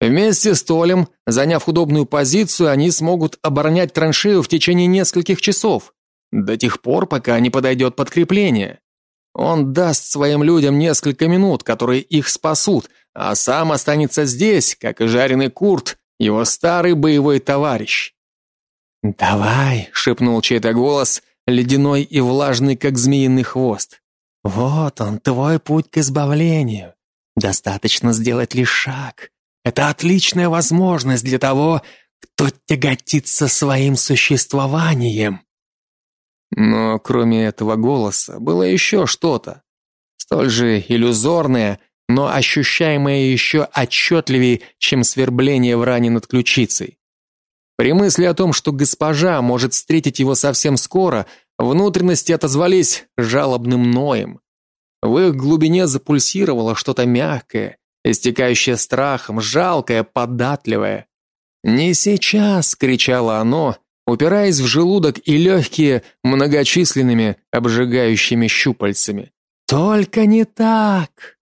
Вместе с Толем, заняв удобную позицию, они смогут оборонять траншею в течение нескольких часов, до тех пор, пока не подойдет подкрепление. Он даст своим людям несколько минут, которые их спасут, а сам останется здесь, как и жареный Курт, его старый боевой товарищ. "Давай", шепнул чей-то голос, ледяной и влажный, как змеиный хвост. "Вот он, твой путь к избавлению. Достаточно сделать лишь шаг. Это отличная возможность для того, кто тяготится своим существованием". Но кроме этого голоса было еще что-то, столь же иллюзорное, но ощущаемое еще отчетливее, чем свербление в ране над ключицей. При мысли о том, что госпожа может встретить его совсем скоро, внутренности отозвались жалобным ноем. В их глубине запульсировало что-то мягкое, истекающее страхом, жалкое, податливое. "Не сейчас", кричало оно, упираясь в желудок и легкие многочисленными обжигающими щупальцами. Только не так.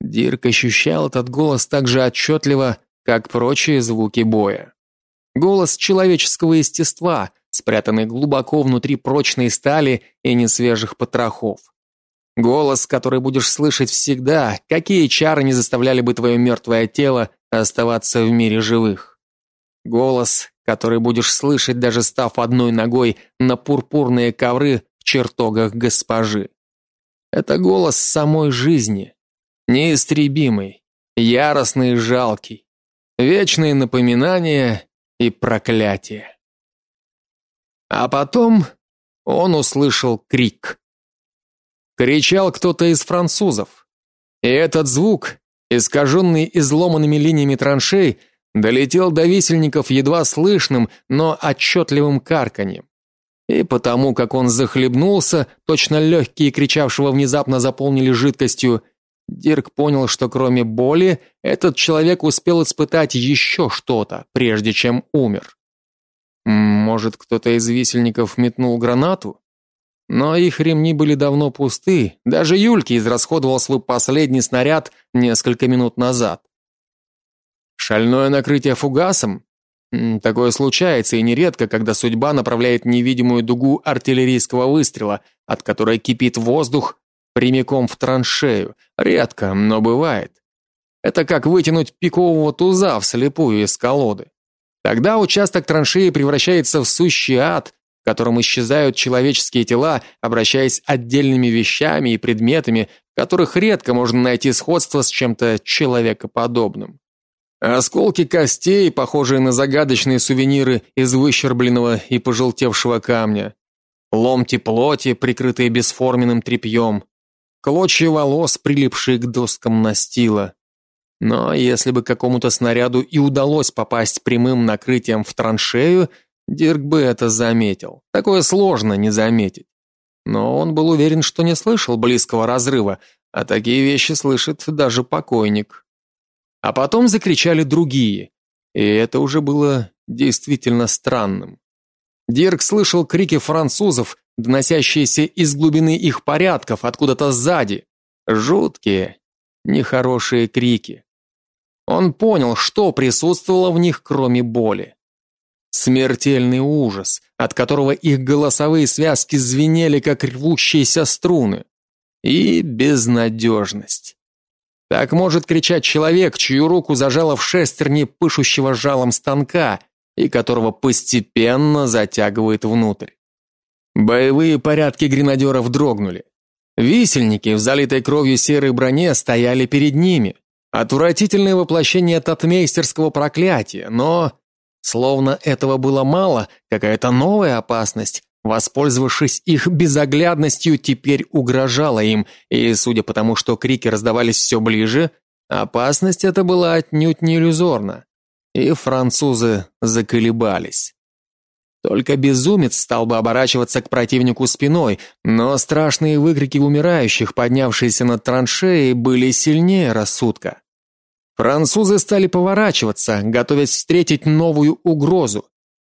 Дирк ощущал этот голос так же отчетливо, как прочие звуки боя. Голос человеческого естества, спрятанный глубоко внутри прочной стали и несвежих потрохов. Голос, который будешь слышать всегда, какие чары не заставляли бы твое мертвое тело оставаться в мире живых. Голос, который будешь слышать, даже став одной ногой на пурпурные ковры в чертогах госпожи. Это голос самой жизни, неистребимый, яростный и жалкий, вечные напоминания и проклятия. А потом он услышал крик. Кричал кто-то из французов. И этот звук, искаженный изломанными линиями траншей, долетел до висельников едва слышным, но отчетливым карканьем. И потому, как он захлебнулся, точно легкие кричавшего внезапно заполнили жидкостью, Дирк понял, что кроме боли, этот человек успел испытать еще что-то, прежде чем умер. Может, кто-то из висельников метнул гранату? Но их ремни были давно пусты, даже Юльки израсходовал свой последний снаряд несколько минут назад. Шальное накрытие фугасом? Такое случается и нередко, когда судьба направляет невидимую дугу артиллерийского выстрела, от которой кипит воздух, прямиком в траншею. Редко, но бывает. Это как вытянуть пикового туза вслепую из колоды. Тогда участок траншеи превращается в сущий ад, в котором исчезают человеческие тела, обращаясь отдельными вещами и предметами, в которых редко можно найти сходство с чем-то человекоподобным. Осколки костей, похожие на загадочные сувениры из выщербленного и пожелтевшего камня. Ломти плоти, прикрытые бесформенным тряпьем. Клочья волос, прилипшие к доскам настила. Но если бы какому-то снаряду и удалось попасть прямым накрытием в траншею, Дирк бы это заметил. Такое сложно не заметить. Но он был уверен, что не слышал близкого разрыва, а такие вещи слышит даже покойник. А потом закричали другие, и это уже было действительно странным. Дирк слышал крики французов, доносящиеся из глубины их порядков, откуда-то сзади. Жуткие, нехорошие крики. Он понял, что присутствовало в них, кроме боли. Смертельный ужас, от которого их голосовые связки звенели, как рвущиеся струны. И безнадежность. Так может кричать человек, чью руку зажало в шестерни пышущего жалом станка и которого постепенно затягивает внутрь. Боевые порядки гренадеров дрогнули. Висельники в залитой кровью серой броне стояли перед ними. Отвратительное воплощение татмейстерского проклятия, но словно этого было мало, какая-то новая опасность, воспользовавшись их безоглядностью, теперь угрожала им, и, судя по тому, что крики раздавались все ближе, опасность эта была отнюдь не иллюзорна. И французы заколебались. Только безумец стал бы оборачиваться к противнику спиной, но страшные выкрики умирающих, поднявшиеся над траншеей, были сильнее рассудка. Французы стали поворачиваться, готовясь встретить новую угрозу.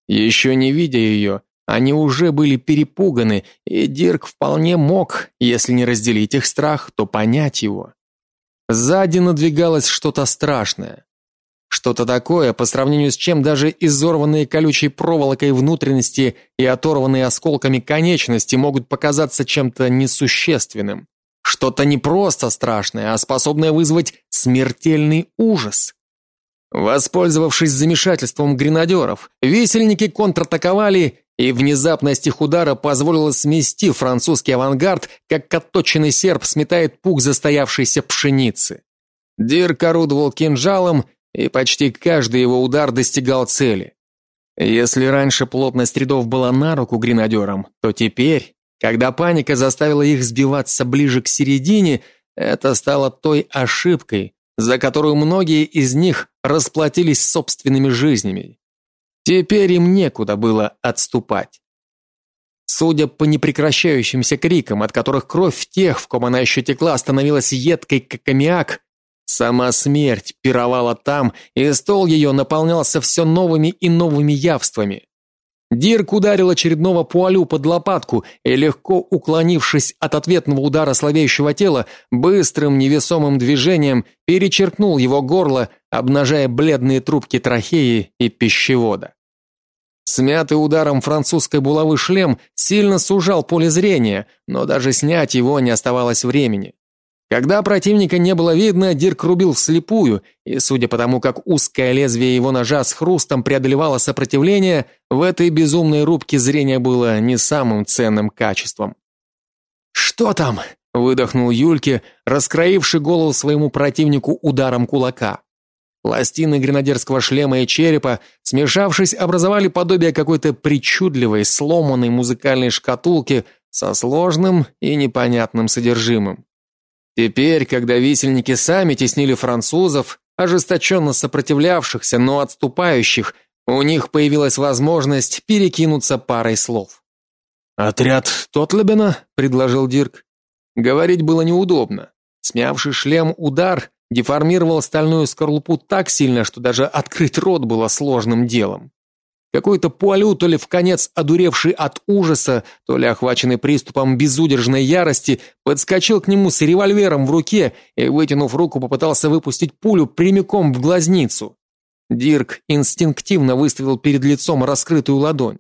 Еще не видя ее, они уже были перепуганы, и Дирк вполне мог, если не разделить их страх, то понять его. Сзади надвигалось что-то страшное. Что-то такое, по сравнению с чем даже изорванные колючей проволокой внутренности и оторванные осколками конечности могут показаться чем-то несущественным. Что-то не просто страшное, а способное вызвать смертельный ужас. Воспользовавшись замешательством гренадеров, висельники контратаковали, и внезапность их удара позволила смести французский авангард, как отточенный серп сметает пук застоявшейся пшеницы. Дирк орудовал кинжалом и почти каждый его удар достигал цели. Если раньше плотность рядов была на руку гренадерам, то теперь, когда паника заставила их сбиваться ближе к середине, это стало той ошибкой, за которую многие из них расплатились собственными жизнями. Теперь им некуда было отступать. Судя по непрекращающимся крикам, от которых кровь тех, в ком она еще текла, становилась едкой, как аммиак, Сама смерть пировала там, и стол ее наполнялся все новыми и новыми явствами. Дирк ударил очередного пуалю под лопатку и легко уклонившись от ответного удара слабеющего тела, быстрым невесомым движением перечеркнул его горло, обнажая бледные трубки трахеи и пищевода. Смятый ударом французской булавы шлем сильно сужал поле зрения, но даже снять его не оставалось времени. Когда противника не было видно, Дирк рубил вслепую, и судя по тому, как узкое лезвие его ножа с хрустом преодолевало сопротивление, в этой безумной рубке зрение было не самым ценным качеством. Что там? выдохнул Юльке, раскроивший голову своему противнику ударом кулака. Пластины гренадерского шлема и черепа, смешавшись, образовали подобие какой-то причудливой, сломанной музыкальной шкатулки со сложным и непонятным содержимым. Теперь, когда висельники сами теснили французов, ожесточенно сопротивлявшихся, но отступающих, у них появилась возможность перекинуться парой слов. Отряд Тотлебена, предложил Дирк. Говорить было неудобно. Смявший шлем удар деформировал стальную скорлупу так сильно, что даже открыть рот было сложным делом. Какой-то Пуалю, то ли в конец одуревший от ужаса, то ли охваченный приступом безудержной ярости, подскочил к нему с револьвером в руке и, вытянув руку, попытался выпустить пулю прямиком в глазницу. Дирк инстинктивно выставил перед лицом раскрытую ладонь.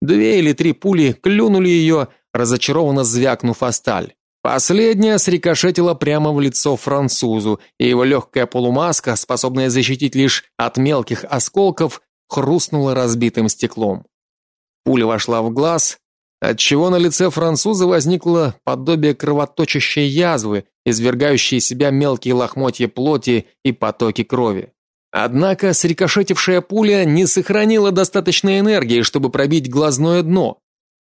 Две или три пули клюнули ее, разочарованно звякнув о сталь. Последняя срикошетила прямо в лицо французу, и его легкая полумаска, способная защитить лишь от мелких осколков, хрустнула разбитым стеклом. Пуля вошла в глаз, отчего на лице француза возникло подобие кровоточащей язвы, извергающей из себя мелкие лохмотья плоти и потоки крови. Однако срикошетившая пуля не сохранила достаточной энергии, чтобы пробить глазное дно.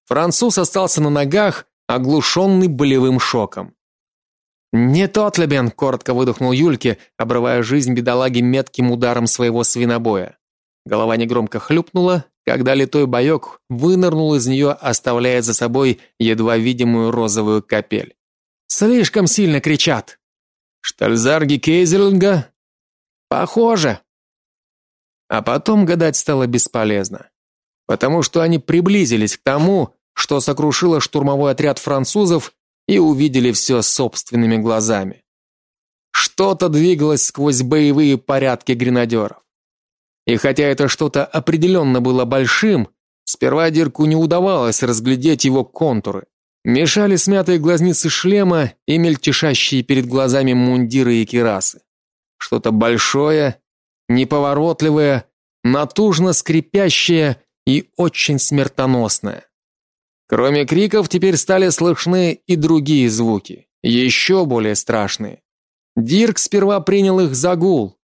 Француз остался на ногах, оглушенный болевым шоком. «Не тот Лебен!» – коротко выдохнул Юльке, обрывая жизнь бедолаги метким ударом своего свинобоя. Голова негромко хлюпнула, когда литой боек вынырнул из нее, оставляя за собой едва видимую розовую капель. Слишком сильно кричат. Штальзарги Кейзерлинга? Похоже. А потом гадать стало бесполезно, потому что они приблизились к тому, что сокрушило штурмовой отряд французов и увидели все собственными глазами. Что-то двигалось сквозь боевые порядки гренадеров. И хотя это что-то определенно было большим, сперва Дирку не удавалось разглядеть его контуры. Мешали смятые глазницы шлема и мельтешащие перед глазами мундиры и кирасы. Что-то большое, неповоротливое, натужно скрипящее и очень смертоносное. Кроме криков теперь стали слышны и другие звуки, еще более страшные. Дирк сперва принял их за гул,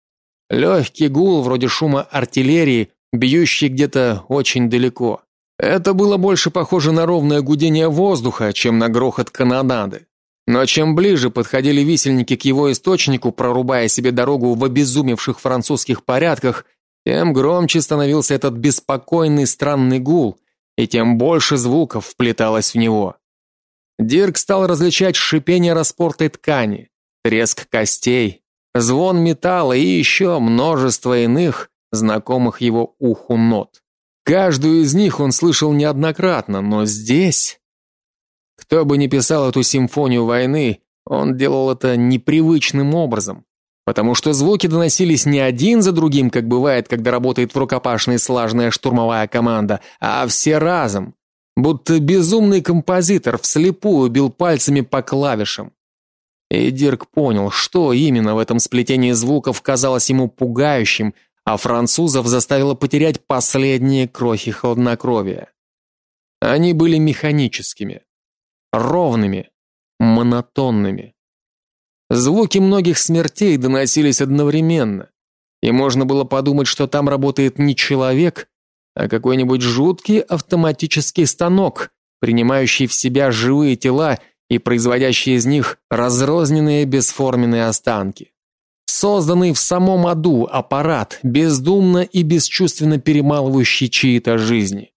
Легкий гул, вроде шума артиллерии, бьющий где-то очень далеко. Это было больше похоже на ровное гудение воздуха, чем на грохот канонады. Но чем ближе подходили висельники к его источнику, прорубая себе дорогу в обезумевших французских порядках, тем громче становился этот беспокойный странный гул, и тем больше звуков вплеталось в него. Дирк стал различать шипение распортой ткани, треск костей, звон металла и еще множество иных, знакомых его уху нот. Каждую из них он слышал неоднократно, но здесь кто бы ни писал эту симфонию войны, он делал это непривычным образом, потому что звуки доносились не один за другим, как бывает, когда работает в рукопашной слаженная штурмовая команда, а все разом, будто безумный композитор вслепую бил пальцами по клавишам. И Дирк понял, что именно в этом сплетении звуков казалось ему пугающим, а французов заставило потерять последние крохи хладнокровия. Они были механическими, ровными, монотонными. Звуки многих смертей доносились одновременно, и можно было подумать, что там работает не человек, а какой-нибудь жуткий автоматический станок, принимающий в себя живые тела и производящий из них разрозненные бесформенные останки. Созданный в самом аду аппарат, бездумно и бесчувственно перемалывающий чьи-то жизни.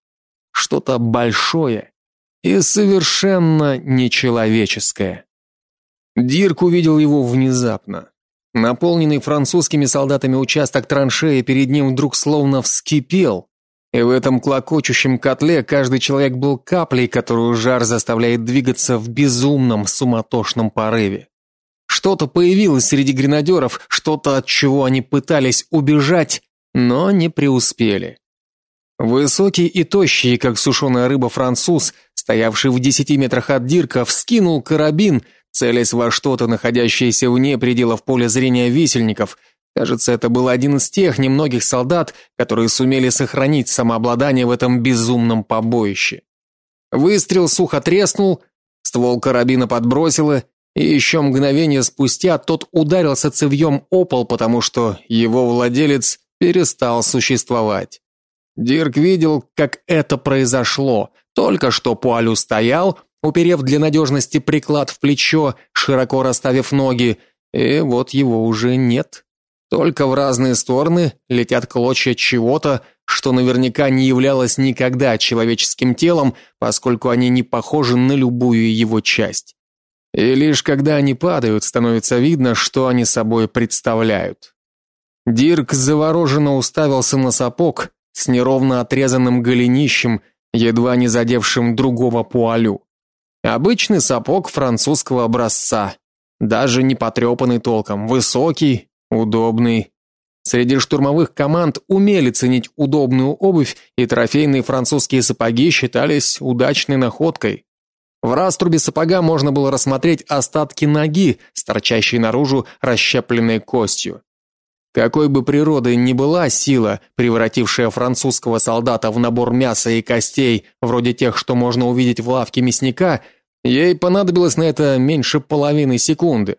Что-то большое и совершенно нечеловеческое. Дирк увидел его внезапно. Наполненный французскими солдатами участок траншеи перед ним вдруг словно вскипел, и в этом клокочущем котле каждый человек был каплей, которую жар заставляет двигаться в безумном суматошном порыве. Что-то появилось среди гренадеров, что-то от чего они пытались убежать, но не преуспели. Высокий и тощий, как сушеная рыба француз, стоявший в десяти метрах от Дирка, вскинул карабин, целясь во что-то, находящееся вне пределов поля зрения висельников. Кажется, это был один из тех немногих солдат, которые сумели сохранить самообладание в этом безумном побоище. Выстрел сухо треснул, ствол карабина подбросило, и еще мгновение спустя тот ударился цевьем о пол, потому что его владелец перестал существовать. Дирк видел, как это произошло. Только что Пуалю стоял, уперев для надежности приклад в плечо, широко расставив ноги, и вот его уже нет. Только в разные стороны летят клочья чего-то, что наверняка не являлось никогда человеческим телом, поскольку они не похожи на любую его часть. И лишь когда они падают, становится видно, что они собой представляют. Дирк завороженно уставился на сапог, с неровно отрезанным голенищем, едва не задевшим другого пуалю. Обычный сапог французского образца, даже не потрепанный толком, высокий, удобный. Среди штурмовых команд умели ценить удобную обувь, и трофейные французские сапоги считались удачной находкой. В раструбе сапога можно было рассмотреть остатки ноги, торчащей наружу расщепленной костью. Какой бы природой ни была сила, превратившая французского солдата в набор мяса и костей, вроде тех, что можно увидеть в лавке мясника, ей понадобилось на это меньше половины секунды.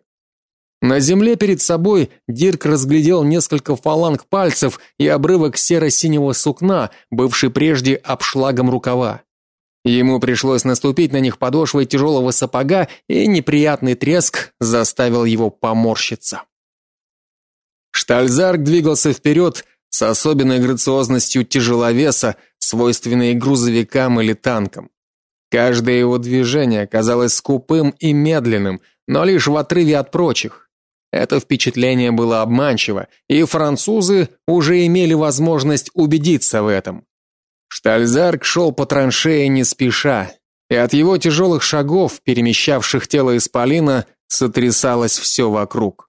На земле перед собой Дирк разглядел несколько фаланг пальцев и обрывок серо-синего сукна, бывший прежде обшлагом рукава. Ему пришлось наступить на них подошвой тяжелого сапога, и неприятный треск заставил его поморщиться. Штальзарк двигался вперед с особенной грациозностью тяжеловеса, свойственной грузовикам или танкам. Каждое его движение казалось скупым и медленным, но лишь в отрыве от прочих. Это впечатление было обманчиво, и французы уже имели возможность убедиться в этом. Штальзарк шел по траншее не спеша, и от его тяжелых шагов, перемещавших тело исполина, сотрясалось все вокруг.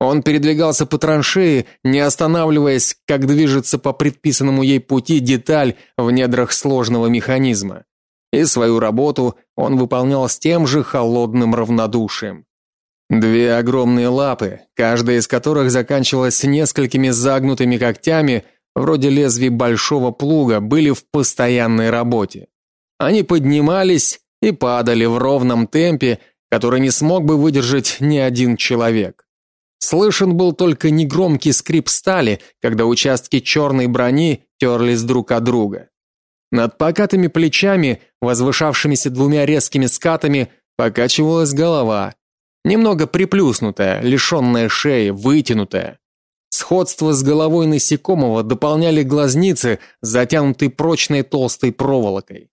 Он передвигался по траншее, не останавливаясь, как движется по предписанному ей пути деталь в недрах сложного механизма. И свою работу он выполнял с тем же холодным равнодушием. Две огромные лапы, каждая из которых заканчивалась несколькими загнутыми когтями, вроде лезвий большого плуга, были в постоянной работе. Они поднимались и падали в ровном темпе, который не смог бы выдержать ни один человек. Слышен был только негромкий скрип стали, когда участки черной брони терлись друг от друга. Над покатыми плечами, возвышавшимися двумя резкими скатами, покачивалась голова, немного приплюснутая, лишенная шеи, вытянутая. Сходство с головой насекомого дополняли глазницы, затянутые прочной толстой проволокой.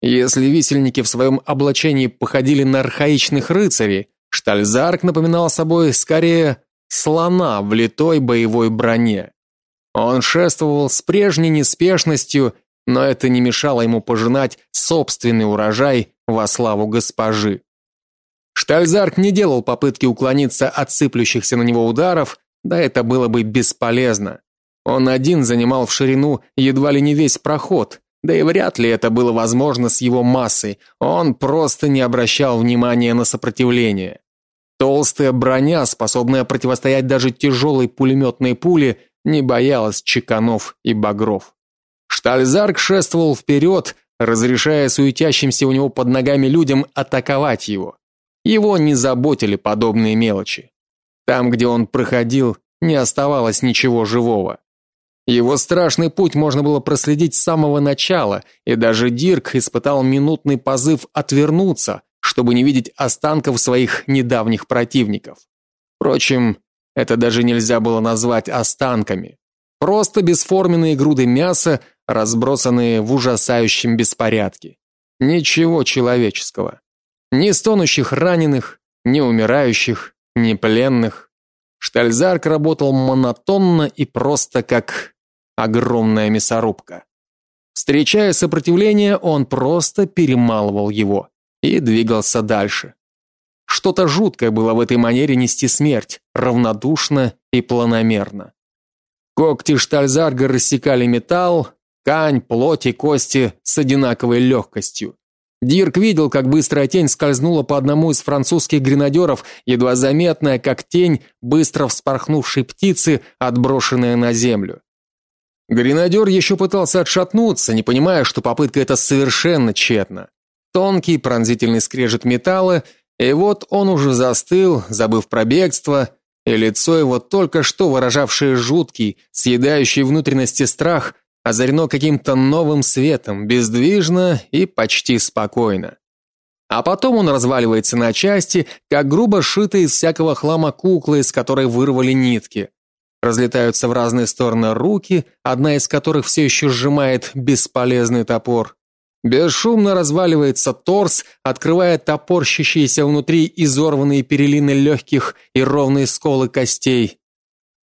Если висельники в своем облачении походили на архаичных рыцарей, Штальзарк напоминал собой скорее слона в литой боевой броне. Он шествовал с прежней неспешностью, но это не мешало ему пожинать собственный урожай во славу госпожи. Штальзарк не делал попытки уклониться от сыплющихся на него ударов, да это было бы бесполезно. Он один занимал в ширину едва ли не весь проход, да и вряд ли это было возможно с его массой. Он просто не обращал внимания на сопротивление. Толстая броня, способная противостоять даже тяжелой пулеметной пуле, не боялась чеканов и багров. Штальзарк шествовал вперед, разрешая суетящимся у него под ногами людям атаковать его. Его не заботили подобные мелочи. Там, где он проходил, не оставалось ничего живого. Его страшный путь можно было проследить с самого начала, и даже Дирк испытал минутный позыв отвернуться, чтобы не видеть останков своих недавних противников. Впрочем, это даже нельзя было назвать останками. Просто бесформенные груды мяса, разбросанные в ужасающем беспорядке. Ничего человеческого. Ни стонущих раненых, ни умирающих, ни пленных. Штальзарк работал монотонно и просто как огромная мясорубка. Встречая сопротивление, он просто перемалывал его и двигался дальше. Что-то жуткое было в этой манере нести смерть, равнодушно и планомерно. Когти штальзарга рассекали металл, ткань, плоть и кости с одинаковой легкостью. Дирк видел, как быстрая тень скользнула по одному из французских гренадеров, едва заметная, как тень быстро вспорхнувшей птицы, отброшенная на землю. Гренадер еще пытался отшатнуться, не понимая, что попытка эта совершенно тщетна. Тонкий пронзительный скрежет металла, и вот он уже застыл, забыв про бегство, и лицо его, только что выражавшее жуткий, съедающий внутренности страх, озарено каким-то новым светом, бездвижно и почти спокойно. А потом он разваливается на части, как грубо сшитая из всякого хлама кукла, из которой вырвали нитки. Разлетаются в разные стороны руки, одна из которых все еще сжимает бесполезный топор. Бесшумно разваливается торс, открывая топорщащиеся внутри изорванные перелины легких и ровные сколы костей.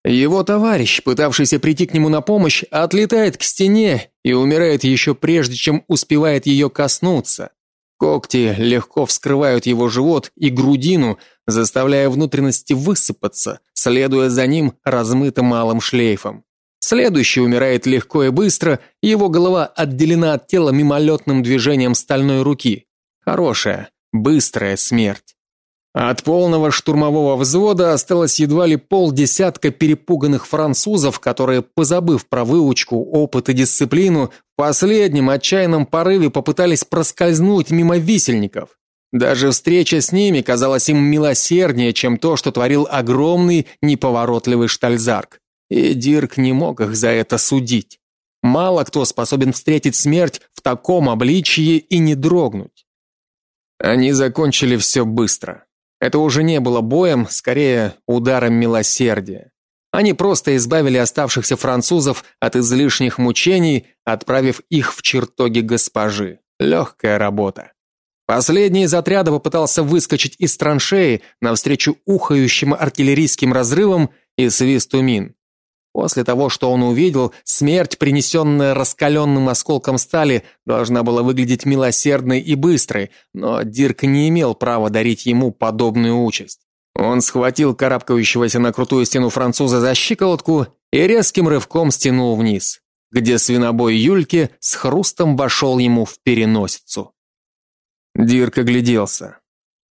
Его товарищ, пытавшийся прийти к нему на помощь, отлетает к стене и умирает еще прежде, чем успевает ее коснуться. Когти легко вскрывают его живот и грудину, заставляя внутренности высыпаться, следуя за ним размытым малым шлейфом. Следующий умирает легко и быстро, его голова отделена от тела мимолетным движением стальной руки. Хорошая, быстрая смерть. От полного штурмового взвода осталось едва ли полдесятка перепуганных французов, которые, позабыв про выучку, опыт и дисциплину, в последнем отчаянном порыве попытались проскользнуть мимо висельников. Даже встреча с ними казалась им милосерднее, чем то, что творил огромный неповоротливый штальзарк. И Дирк не мог их за это судить. Мало кто способен встретить смерть в таком обличье и не дрогнуть. Они закончили все быстро. Это уже не было боем, скорее ударом милосердия. Они просто избавили оставшихся французов от излишних мучений, отправив их в чертоги госпожи. Легкая работа. Последний из отряда попытался выскочить из траншеи навстречу ухающим артиллерийским разрывам и свисту мин. После того, что он увидел, смерть, принесенная раскаленным осколком стали, должна была выглядеть милосердной и быстрой, но Дирк не имел права дарить ему подобную участь. Он схватил карабкающегося на крутую стену француза за щиколотку и резким рывком стянул вниз, где свинобой Юльки с хрустом вошел ему в переносицу. Дирк огляделся.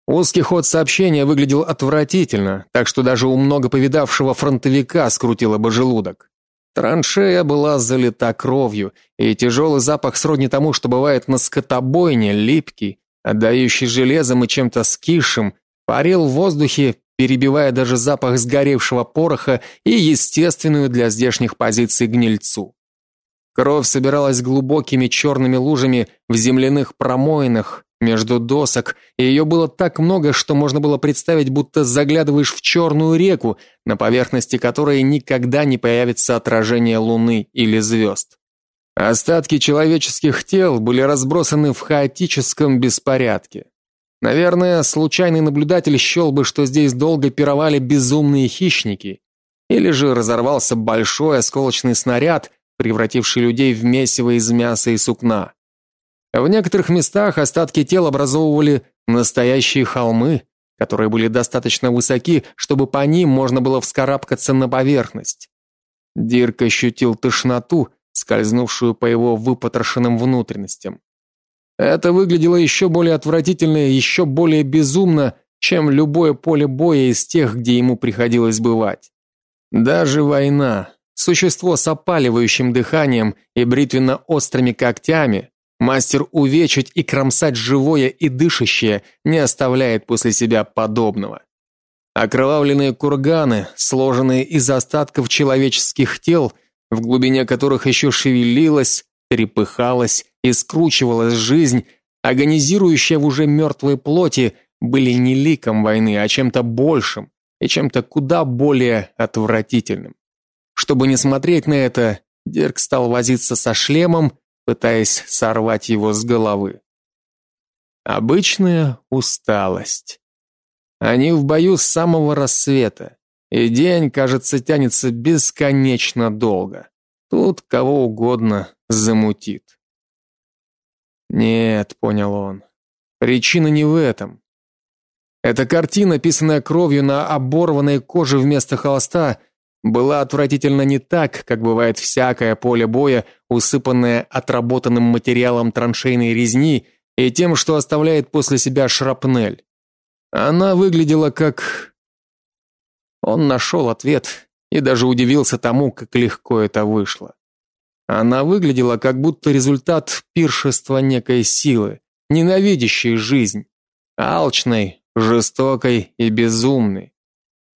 Узкий ход сообщения выглядел отвратительно, так что даже у много повидавшего фронтовика скрутило бы желудок. Траншея была залита кровью, и тяжелый запах сродни тому, что бывает на скотобойне, липкий, отдающий железом и чем-то скисшим, парил в воздухе, перебивая даже запах сгоревшего пороха и естественную для здешних позиций гнильцу. Кровь собиралась глубокими черными лужами в земляных промоинах, между досок, и ее было так много, что можно было представить, будто заглядываешь в черную реку, на поверхности которой никогда не появится отражение луны или звезд. Остатки человеческих тел были разбросаны в хаотическом беспорядке. Наверное, случайный наблюдатель счел бы, что здесь долго пировали безумные хищники, или же разорвался большой осколочный снаряд, превративший людей в месиво из мяса и сукна. В некоторых местах остатки тел образовывали настоящие холмы, которые были достаточно высоки, чтобы по ним можно было вскарабкаться на поверхность. Дирк ощутил тошноту, скользнувшую по его выпотрошенным внутренностям. Это выглядело еще более отвратительно и еще более безумно, чем любое поле боя из тех, где ему приходилось бывать. Даже война, существо с опаливающим дыханием и бритвенно-острыми когтями, Мастер увечить и кромсать живое и дышащее не оставляет после себя подобного. Окровавленные курганы, сложенные из остатков человеческих тел, в глубине которых еще шевелилась, трепыхалась и скручивалась жизнь, агонизирующая в уже мертвой плоти, были не ликом войны, а чем-то большим и чем-то куда более отвратительным. Чтобы не смотреть на это, Дерк стал возиться со шлемом пытаясь сорвать его с головы. Обычная усталость. Они в бою с самого рассвета, и день, кажется, тянется бесконечно долго. Тут кого угодно замутит. Нет, понял он. Причина не в этом. Эта картина, писанная кровью на оборванной коже вместо холста, была отвратительно не так, как бывает всякое поле боя, усыпанное отработанным материалом траншейной резни и тем, что оставляет после себя шрапнель. Она выглядела как Он нашел ответ и даже удивился тому, как легко это вышло. Она выглядела как будто результат пиршества некой силы, ненавидящей жизнь, алчной, жестокой и безумной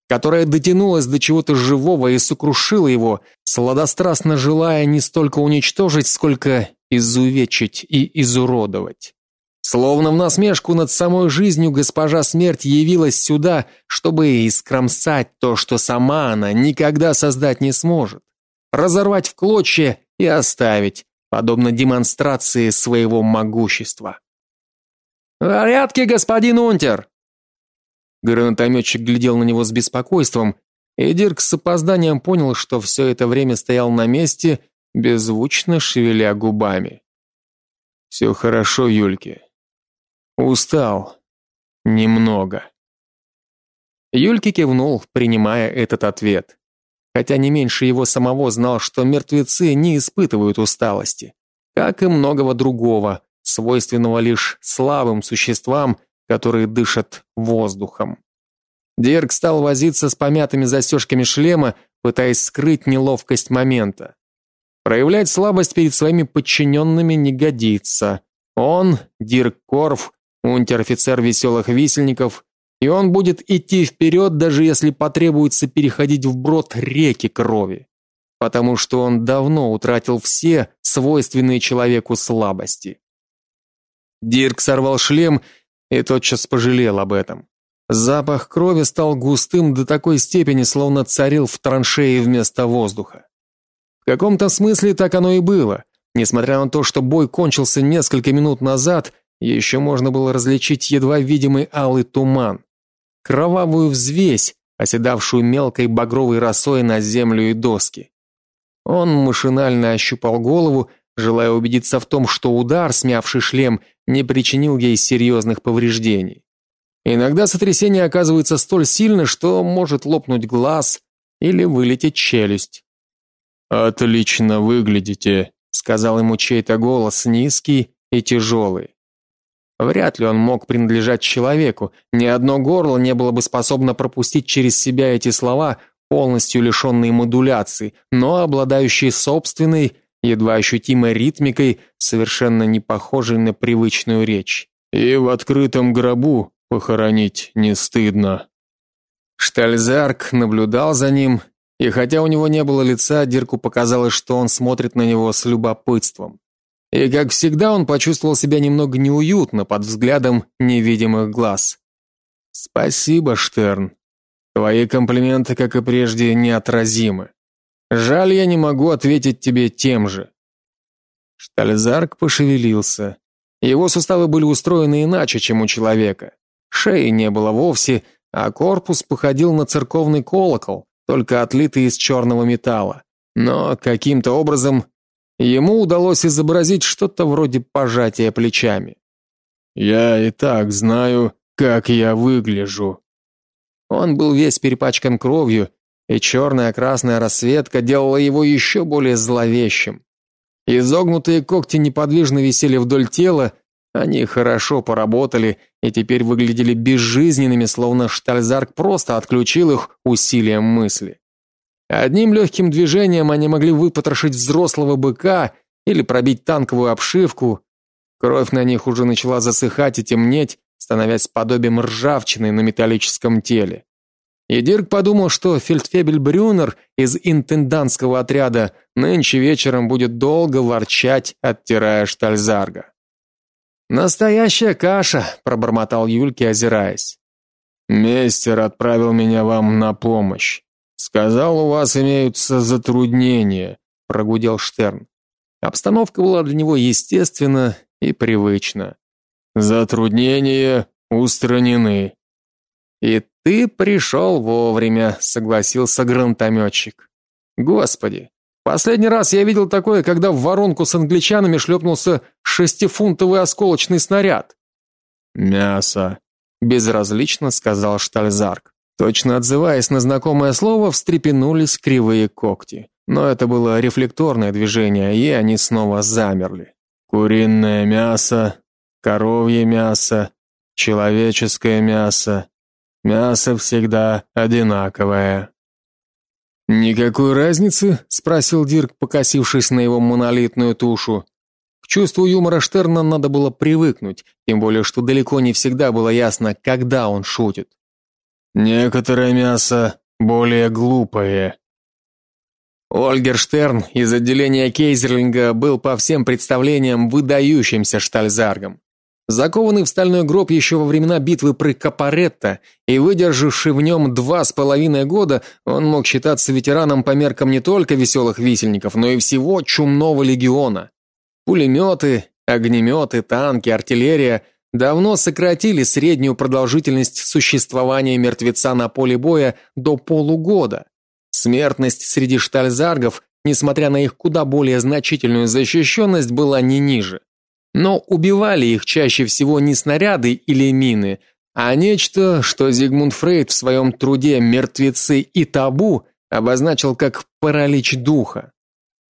которая дотянулась до чего-то живого и сокрушила его, сладострастно желая не столько уничтожить, сколько изувечить и изуродовать. Словно в насмешку над самой жизнью госпожа смерть явилась сюда, чтобы искромсать то, что сама она никогда создать не сможет, разорвать в клочья и оставить, подобно демонстрации своего могущества. «В порядке, господин Унтер!» Гранатометчик глядел на него с беспокойством, и Дирк с опозданием понял, что все это время стоял на месте, беззвучно шевеля губами. «Все хорошо, Юльки. Устал. Немного. Юльки кивнул, принимая этот ответ. Хотя не меньше его самого знал, что мертвецы не испытывают усталости, как и многого другого, свойственного лишь слабым существам, которые дышат воздухом. Дирк стал возиться с помятыми застежками шлема, пытаясь скрыть неловкость момента. Проявлять слабость перед своими подчиненными не годится. Он, Дирк Корф, унтер-офицер веселых висельников, и он будет идти вперед, даже если потребуется переходить вброд реки крови, потому что он давно утратил все свойственные человеку слабости. Дирк сорвал шлем и тотчас пожалел об этом. Запах крови стал густым до такой степени, словно царил в траншее вместо воздуха. В каком-то смысле так оно и было. Несмотря на то, что бой кончился несколько минут назад, еще можно было различить едва видимый алый туман, кровавую взвесь, оседавшую мелкой багровой росой на землю и доски. Он машинально ощупал голову желая убедиться в том, что удар, смявший шлем, не причинил ей серьезных повреждений. Иногда сотрясение оказывается столь сильно, что может лопнуть глаз или вылететь челюсть. Отлично выглядите, сказал ему чей-то голос, низкий и тяжелый. Вряд ли он мог принадлежать человеку. Ни одно горло не было бы способно пропустить через себя эти слова, полностью лишенные модуляции, но обладающие собственной едва ощутимой ритмикой, совершенно не похожей на привычную речь. И в открытом гробу похоронить не стыдно. Штальзарк наблюдал за ним, и хотя у него не было лица, Дирку показалось, что он смотрит на него с любопытством. И как всегда, он почувствовал себя немного неуютно под взглядом невидимых глаз. Спасибо, Штерн. Твои комплименты, как и прежде, неотразимы. Жаль, я не могу ответить тебе тем же. Штальзарк пошевелился. Его суставы были устроены иначе, чем у человека. Шеи не было вовсе, а корпус походил на церковный колокол, только отлитый из черного металла. Но каким-то образом ему удалось изобразить что-то вроде пожатия плечами. Я и так знаю, как я выгляжу. Он был весь перепачкан кровью, и черная красная расцветка делала его еще более зловещим. Изогнутые когти неподвижно висели вдоль тела, они хорошо поработали и теперь выглядели безжизненными, словно Штальзарк просто отключил их усилием мысли. Одним легким движением они могли выпотрошить взрослого быка или пробить танковую обшивку. Кровь на них уже начала засыхать и темнеть, становясь подобием ржавчины на металлическом теле. И Дирк подумал, что фельдфебель Брюнер из интендантского отряда нынче вечером будет долго ворчать, оттирая штальзарга. Настоящая каша, пробормотал Юльки, озираясь. Мейстер отправил меня вам на помощь. Сказал, у вас имеются затруднения, прогудел Штерн. Обстановка была для него естественна и привычна. Затруднения устранены. И ты пришел вовремя, согласился гранатометчик. Господи, Последний раз я видел такое, когда в воронку с англичанами шлепнулся шестифунтовый осколочный снаряд. Мясо, безразлично сказал Штальзарк. Точно отзываясь на знакомое слово, встрепенулись кривые когти. Но это было рефлекторное движение, и они снова замерли. Куриное мясо, коровье мясо, человеческое мясо. Мясо всегда одинаковое. Никакой разницы? спросил Дирк, покосившись на его монолитную тушу. К чувству юмора Штерна надо было привыкнуть, тем более что далеко не всегда было ясно, когда он шутит. Некоторое мясо более глупое. Ольгер Штерн из отделения Кейзерлинга был по всем представлениям выдающимся штальзаргом. Закованный в стальной гроб еще во времена битвы при Капаретто и выдержавший в нем два с половиной года, он мог считаться ветераном по меркам не только веселых висельников, но и всего чумного легиона. Пулеметы, огнеметы, танки, артиллерия давно сократили среднюю продолжительность существования мертвеца на поле боя до полугода. Смертность среди штальзаргов, несмотря на их куда более значительную защищенность, была не ниже. Но убивали их чаще всего не снаряды или мины, а нечто, что Зигмунд Фрейд в своем труде Мертвецы и табу обозначил как паралич духа.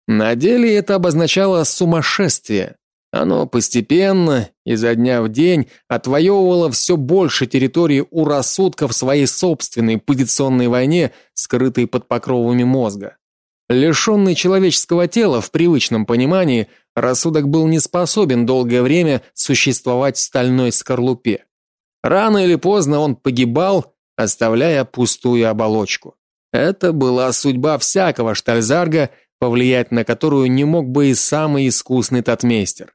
На деле это обозначало сумасшествие. Оно постепенно, изо дня в день, отвоевывало все больше территории у рассудка в своей собственной позиционной войне, скрытой под покровами мозга. Лишенный человеческого тела в привычном понимании, рассудок был не способен долгое время существовать в стальной скорлупе. Рано или поздно он погибал, оставляя пустую оболочку. Это была судьба всякого штальзарга, повлиять на которую не мог бы и самый искусный татмейстер.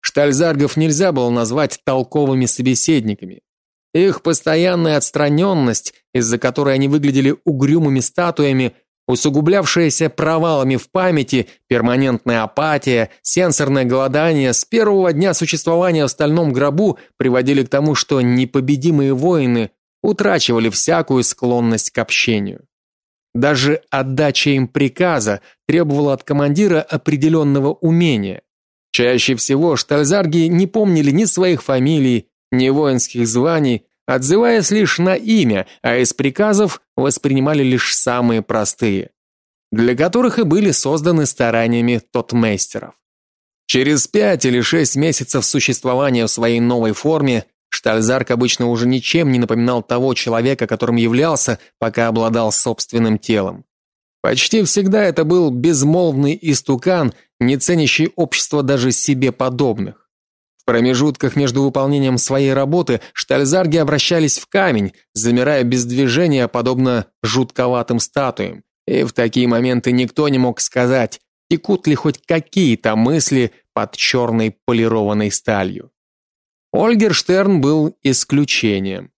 Штальзаргов нельзя было назвать толковыми собеседниками. Их постоянная отстраненность, из-за которой они выглядели угрюмыми статуями, усугублявшаяся провалами в памяти, перманентная апатия, сенсорное голодание с первого дня существования в стальном гробу приводили к тому, что непобедимые воины утрачивали всякую склонность к общению. Даже отдача им приказа требовала от командира определенного умения. Чаще всего штальзарги не помнили ни своих фамилий, ни воинских званий, отзываясь лишь на имя, а из приказов воспринимали лишь самые простые, для которых и были созданы стараниями тотмейстеров. Через пять или шесть месяцев существования в своей новой форме Штальзарк обычно уже ничем не напоминал того человека, которым являлся, пока обладал собственным телом. Почти всегда это был безмолвный истукан, не ценящий общество даже себе подобных промежутках между выполнением своей работы штальзарги обращались в камень, замирая без движения, подобно жутковатым статуям. И в такие моменты никто не мог сказать, текут ли хоть какие-то мысли под черной полированной сталью. Ольгер Штерн был исключением.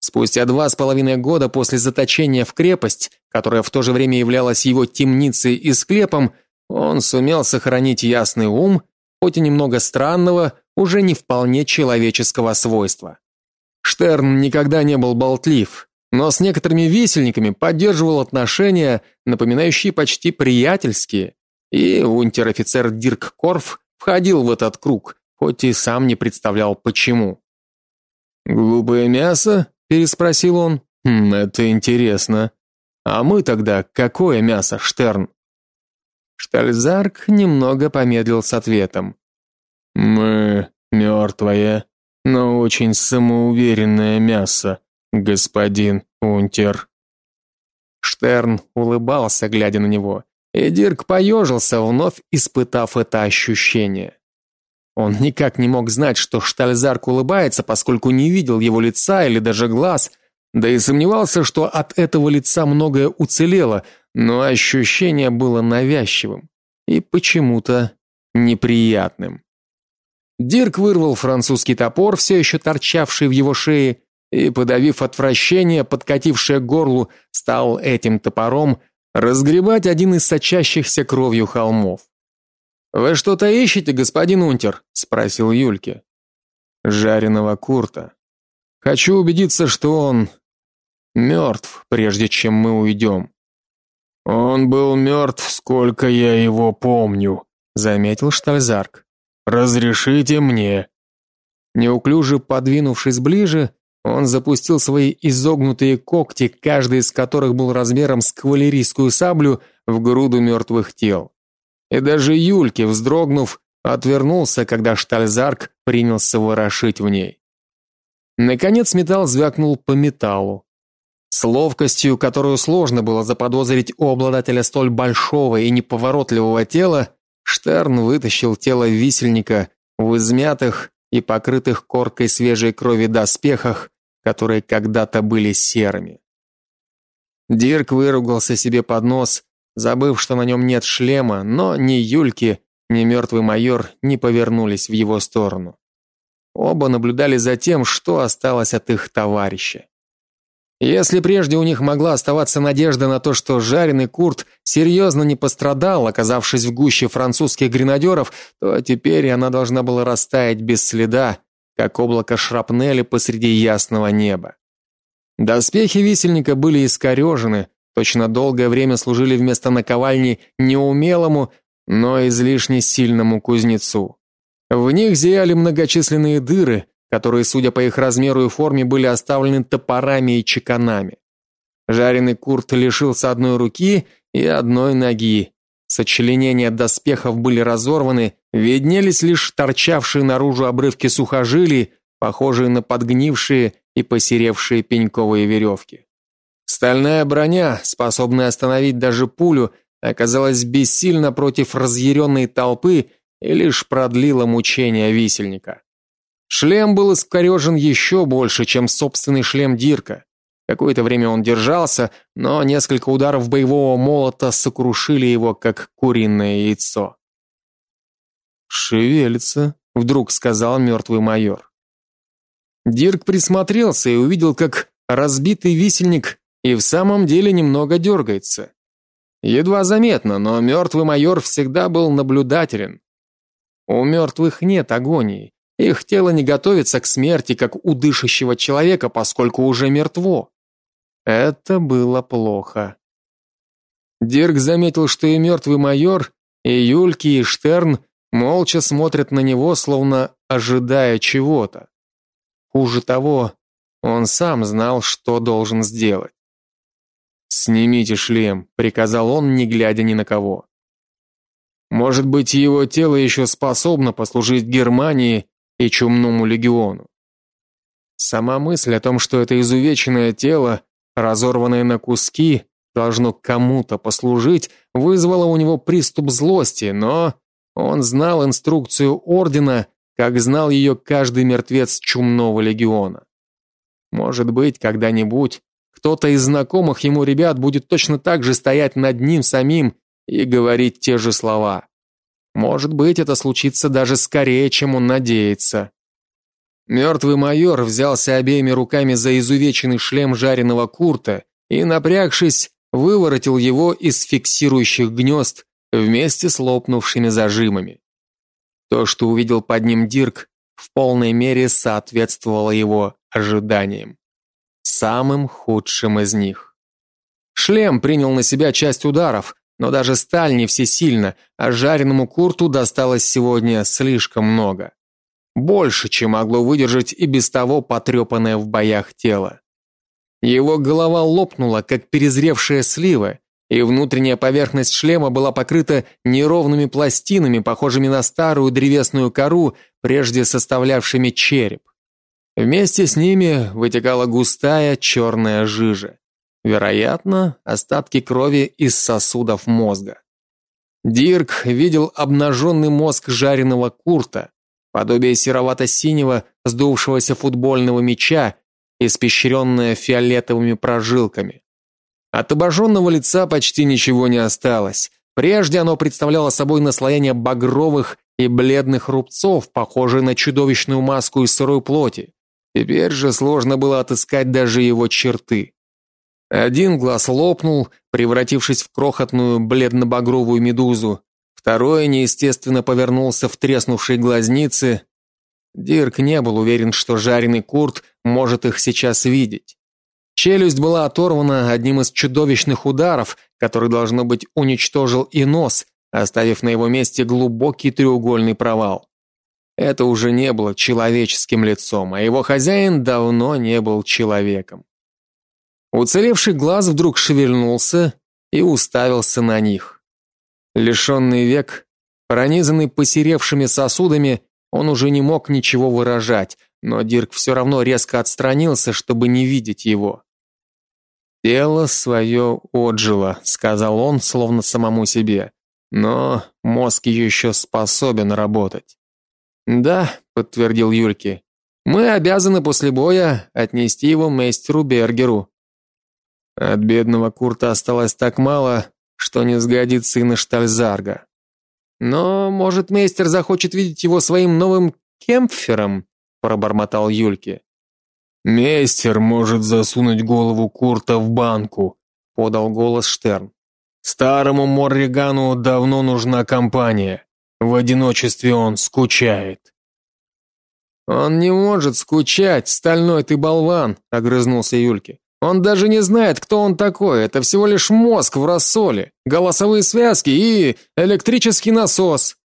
Спустя два с половиной года после заточения в крепость, которая в то же время являлась его темницей и склепом, он сумел сохранить ясный ум, хоть и немного странного, уже не вполне человеческого свойства. Штерн никогда не был болтлив, но с некоторыми весельниками поддерживал отношения, напоминающие почти приятельские, и унтер-офицер Дирк Корф входил в этот круг, хоть и сам не представлял почему. «Глупое мясо?» – переспросил он. «Хм, это интересно. А мы тогда какое мясо, Штерн?» Штальзарк немного помедлил с ответом. «Мы мертвое, но очень самоуверенное мясо, господин Унтер». Штерн улыбался, глядя на него, и Дирк поежился, вновь испытав это ощущение. Он никак не мог знать, что Штальзарк улыбается, поскольку не видел его лица или даже глаз, да и сомневался, что от этого лица многое уцелело, но ощущение было навязчивым и почему-то неприятным. Дирк вырвал французский топор, все еще торчавший в его шее, и, подавив отвращение, подкатившее к горлу, стал этим топором разгребать один из сочащихся кровью холмов. Вы что-то ищете, господин Унтер? спросил Юльке. Жареного курта. Хочу убедиться, что он мертв, прежде чем мы уйдем». Он был мертв, сколько я его помню, заметил Штальзарк. Разрешите мне. Неуклюже подвинувшись ближе, он запустил свои изогнутые когти, каждый из которых был размером с кавалерийскую саблю, в груду мертвых тел. И даже Юльке, вздрогнув, отвернулся, когда Штальзарк принялся ворошить в ней. Наконец металл звякнул по металлу. С ловкостью, которую сложно было заподозрить у обладателя столь большого и неповоротливого тела, Штерн вытащил тело висельника в измятых и покрытых коркой свежей крови доспехах, которые когда-то были серыми. Дирк выругался себе под нос забыв, что на нем нет шлема, но ни Юльки, ни мертвый майор не повернулись в его сторону. Оба наблюдали за тем, что осталось от их товарища. Если прежде у них могла оставаться надежда на то, что жареный Курт серьезно не пострадал, оказавшись в гуще французских гренадеров, то теперь она должна была растаять без следа, как облако шрапнели посреди ясного неба. Доспехи висельника были искорежены, точно долгое время служили вместо наковальни неумелому, но излишне сильному кузнецу. В них зияли многочисленные дыры, которые, судя по их размеру и форме, были оставлены топорами и чеканами. Жареный Курт лишился одной руки и одной ноги. Сочленения доспехов были разорваны, виднелись лишь торчавшие наружу обрывки сухожилий, похожие на подгнившие и посеревшие пеньковые веревки. Стальная броня, способная остановить даже пулю, оказалась бессильна против разъяренной толпы и лишь продлила мучения висельника. Шлем был искорежен еще больше, чем собственный шлем Дирка. Какое-то время он держался, но несколько ударов боевого молота сокрушили его, как куриное яйцо. «Шевелится», — вдруг сказал мертвый майор. Дирк присмотрелся и увидел, как разбитый висельник и в самом деле немного дергается. Едва заметно, но мертвый майор всегда был наблюдателен. У мертвых нет агонии. Их тело не готовится к смерти, как у дышащего человека, поскольку уже мертво. Это было плохо. Дирк заметил, что и мертвый майор, и Юльки, и Штерн молча смотрят на него, словно ожидая чего-то. Хуже того, он сам знал, что должен сделать. «Снимите шлем», — приказал он, не глядя ни на кого. Может быть, его тело еще способно послужить Германии и чумному легиону. Сама мысль о том, что это изувеченное тело, разорванное на куски, должно кому-то послужить, вызвала у него приступ злости, но он знал инструкцию ордена, как знал ее каждый мертвец чумного легиона. Может быть, когда-нибудь кто-то из знакомых ему ребят будет точно так же стоять над ним самим и говорить те же слова. Может быть, это случится даже скорее, чем он надеется. Мертвый майор взялся обеими руками за изувеченный шлем жареного Курта и, напрягшись, выворотил его из фиксирующих гнезд вместе с лопнувшими зажимами. То, что увидел под ним Дирк, в полной мере соответствовало его ожиданиям. Самым худшим из них. Шлем принял на себя часть ударов, но даже сталь не всесильна, а жареному Курту досталось сегодня слишком много. Больше, чем могло выдержать и без того потрепанное в боях тело. Его голова лопнула, как перезревшая слива, и внутренняя поверхность шлема была покрыта неровными пластинами, похожими на старую древесную кору, прежде составлявшими череп. Вместе с ними вытекала густая черная жижа. Вероятно, остатки крови из сосудов мозга. Дирк видел обнаженный мозг жареного Курта, подобие серовато-синего сдувшегося футбольного мяча, испещренное фиолетовыми прожилками. От обожженного лица почти ничего не осталось. Прежде оно представляло собой наслоение багровых и бледных рубцов, похожие на чудовищную маску из сырой плоти. Теперь же сложно было отыскать даже его черты. Один глаз лопнул, превратившись в крохотную бледно-багровую медузу. Второй неестественно повернулся в треснувшие глазницы. Дирк не был уверен, что жареный Курт может их сейчас видеть. Челюсть была оторвана одним из чудовищных ударов, который должно быть уничтожил и нос, оставив на его месте глубокий треугольный провал. Это уже не было человеческим лицом, а его хозяин давно не был человеком. Уцелевший глаз вдруг шевельнулся и уставился на них. Лишенный век, пронизанный посеревшими сосудами, он уже не мог ничего выражать, но Дирк все равно резко отстранился, чтобы не видеть его. «Тело свое отжило», — сказал он, словно самому себе. «Но мозг еще способен работать». «Да», — подтвердил Юльки. «Мы обязаны после боя отнести его мейстеру Бергеру». От бедного Курта осталось так мало, что не сгодится и на Штальзарга. Но, может, мейстер захочет видеть его своим новым кемпфером, пробормотал Юльке. Мейстер может засунуть голову Курта в банку, подал голос Штерн. Старому Морригану давно нужна компания. В одиночестве он скучает. Он не может скучать, стальной ты болван, огрызнулся Юльке. Он даже не знает, кто он такой. Это всего лишь мозг в рассоле, голосовые связки и электрический насос.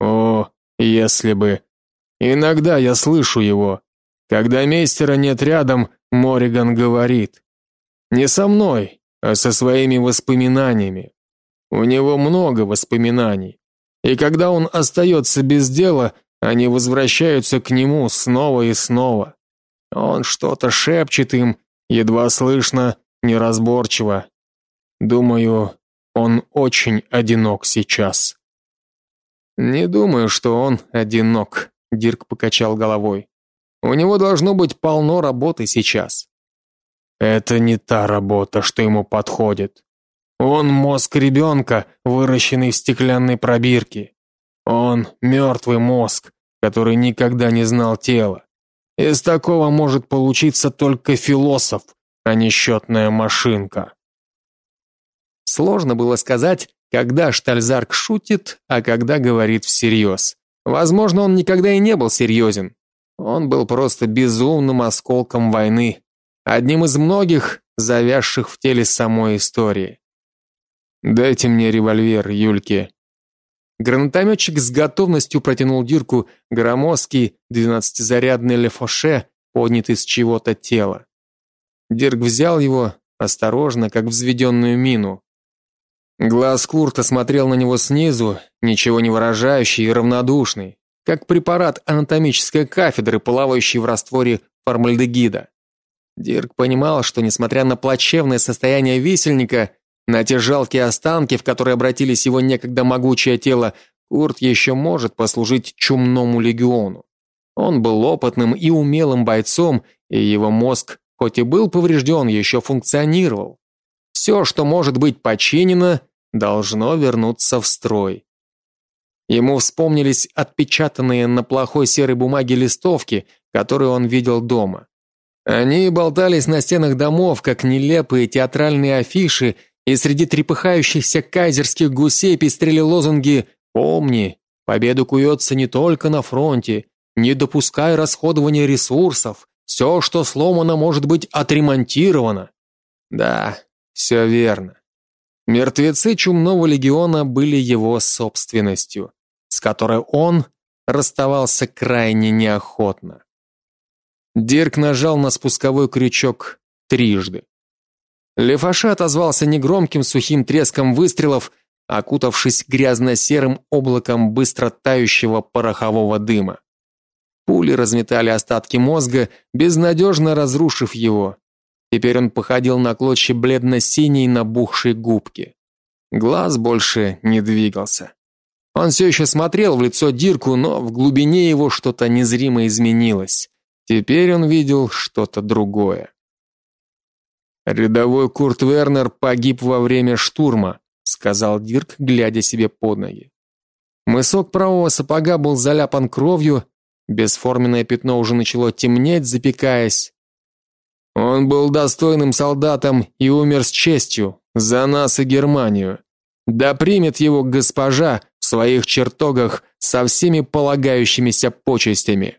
О, если бы. Иногда я слышу его. Когда мейстера нет рядом, Мориган говорит. Не со мной, а со своими воспоминаниями. У него много воспоминаний. И когда он остается без дела, они возвращаются к нему снова и снова. Он что-то шепчет им, Едва слышно, неразборчиво. Думаю, он очень одинок сейчас. Не думаю, что он одинок, Дирк покачал головой. У него должно быть полно работы сейчас. Это не та работа, что ему подходит. Он мозг ребенка, выращенный в стеклянной пробирке. Он мертвый мозг, который никогда не знал тела. Из такого может получиться только философ, а не счетная машинка. Сложно было сказать, когда Штальзарк шутит, а когда говорит всерьез. Возможно, он никогда и не был серьезен. Он был просто безумным осколком войны, одним из многих, завязших в теле самой истории. Дайте мне револьвер, Юльки, Гранатометчик с готовностью протянул Дирку громоздкий двенадцатизарядный лефоше, поднятый с чего-то тела. Дирк взял его осторожно, как взведенную мину. Глаз Курта смотрел на него снизу, ничего не выражающий и равнодушный, как препарат анатомической кафедры, плавающий в растворе формальдегида. Дирк понимал, что несмотря на плачевное состояние висельника, на те жалкие останки, в которые обратились его некогда могучее тело, Курт еще может послужить чумному легиону. Он был опытным и умелым бойцом, и его мозг, хоть и был поврежден, еще функционировал. Все, что может быть починено, должно вернуться в строй. Ему вспомнились отпечатанные на плохой серой бумаге листовки, которые он видел дома. Они болтались на стенах домов, как нелепые театральные афиши, и среди трепыхающихся кайзерских гусей пестрели лозунги «Помни, победа куется не только на фронте, не допускай расходования ресурсов, все, что сломано, может быть отремонтировано». Да, все верно. Мертвецы чумного легиона были его собственностью, с которой он расставался крайне неохотно. Дирк нажал на спусковой крючок трижды. Лефаша отозвался негромким сухим треском выстрелов, окутавшись грязно-серым облаком быстро тающего порохового дыма. Пули разметали остатки мозга, безнадежно разрушив его. Теперь он походил на клочья бледно-синей набухшей губки. Глаз больше не двигался. Он все еще смотрел в лицо Дирку, но в глубине его что-то незримо изменилось. Теперь он видел что-то другое. Рядовой Курт Вернер погиб во время штурма, сказал Дирк, глядя себе под ноги. Мысок правого сапога был заляпан кровью, бесформенное пятно уже начало темнеть, запекаясь. Он был достойным солдатом и умер с честью за нас и Германию. Да примет его госпожа в своих чертогах со всеми полагающимися почестями.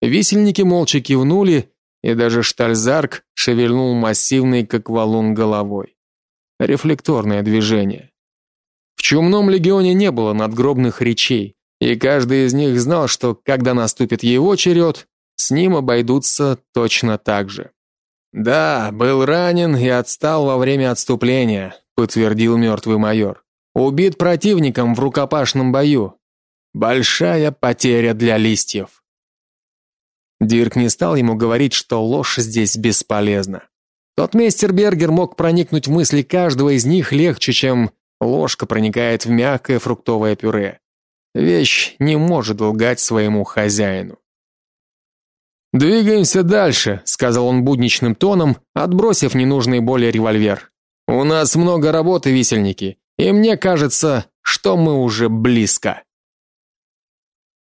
Висельники молча кивнули, и даже Штальзарк шевельнул массивной, как валун, головой. Рефлекторное движение. В чумном легионе не было надгробных речей, и каждый из них знал, что когда наступит его черед, с ним обойдутся точно так же. Да, был ранен и отстал во время отступления, подтвердил мертвый майор. Убит противником в рукопашном бою. Большая потеря для листьев. Дирк не стал ему говорить, что ложь здесь бесполезна. Тот мистер Бергер мог проникнуть в мысли каждого из них легче, чем ложка проникает в мягкое фруктовое пюре. Вещь не может лгать своему хозяину. Двигаемся дальше, сказал он будничным тоном, отбросив ненужный более револьвер. У нас много работы, висельники, и мне кажется, что мы уже близко.